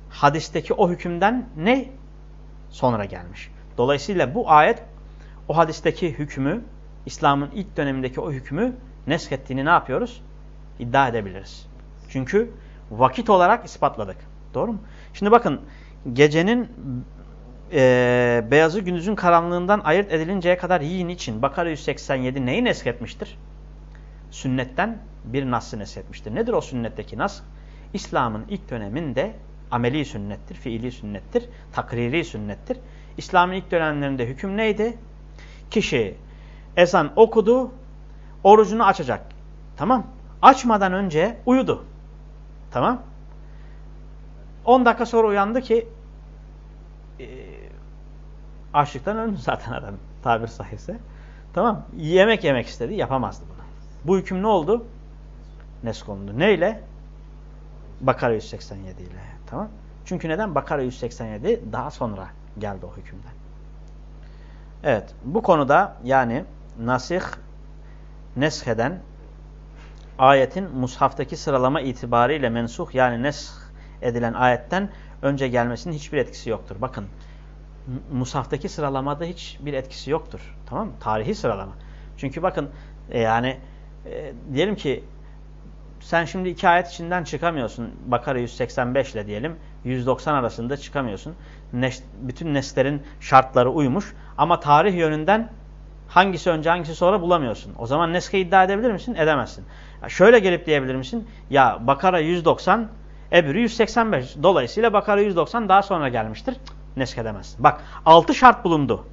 hadisteki o hükümden ne? Sonra gelmiş. Dolayısıyla bu ayet o hadisteki hükmü, İslam'ın ilk dönemindeki o hükmü neskettiğini ne yapıyoruz? İddia edebiliriz. Çünkü vakit olarak ispatladık. Doğru mu? Şimdi bakın gecenin e, beyazı gündüzün karanlığından ayırt edilinceye kadar yiyin için Bakara 187 neyi nesketmiştir? Sünnetten bir nas'ı nesketmiştir. Nedir o sünnetteki nas? İslam'ın ilk döneminde ameli sünnettir, fiili sünnettir, takriri sünnettir. İslam'ın ilk dönemlerinde hüküm neydi? Kişi ezan okudu, orucunu açacak. Tamam. Açmadan önce uyudu. Tamam. 10 dakika sonra uyandı ki e, açlıktan öldü zaten adam tabir sahihse. Tamam. Yemek yemek istedi. Yapamazdı bunu. Bu hüküm ne oldu? Neskondu. Neyle? Bakara 187 ile. Tamam. Çünkü neden? Bakara 187 daha sonra geldi o hükümden. Evet. Bu konuda yani nasih nesheden ayetin mushaftaki sıralama itibariyle mensuh yani nesh edilen ayetten önce gelmesinin hiçbir etkisi yoktur. Bakın musaftaki sıralamada hiçbir etkisi yoktur. Tamam mı? Tarihi sıralama. Çünkü bakın e, yani e, diyelim ki sen şimdi iki ayet içinden çıkamıyorsun. Bakara 185 ile diyelim 190 arasında çıkamıyorsun. Neş, bütün neslerin şartları uymuş ama tarih yönünden hangisi önce hangisi sonra bulamıyorsun. O zaman neske iddia edebilir misin? Edemezsin. Ya şöyle gelip diyebilir misin? Ya Bakara 190, Ebru 185. Dolayısıyla Bakara 190 daha sonra gelmiştir. Nesk edemezsin. Bak 6 şart bulundu.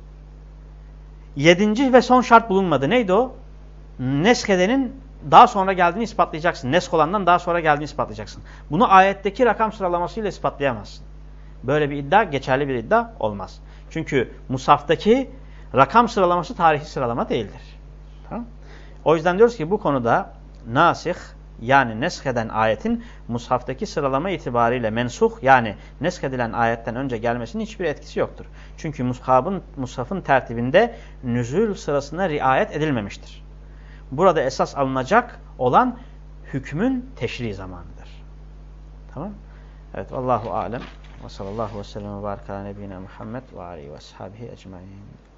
7. ve son şart bulunmadı. Neydi o? Neskedenin daha sonra geldiğini ispatlayacaksın. Nesk olandan daha sonra geldiğini ispatlayacaksın. Bunu ayetteki rakam sıralamasıyla ispatlayamazsın. Böyle bir iddia geçerli bir iddia olmaz. Çünkü Musaf'taki rakam sıralaması tarihi sıralama değildir. O yüzden diyoruz ki bu konuda nasih yani nesheden ayetin mushaftaki sıralama itibariyle mensuh yani neshedilen ayetten önce gelmesinin hiçbir etkisi yoktur. Çünkü mushabın, mushafın tertibinde nüzul sırasına riayet edilmemiştir. Burada esas alınacak olan hükmün teşri zamanıdır. Tamam Evet Allahu alem ve sallallahu aleyhi ve sellem ve barik ala nebine Muhammed ve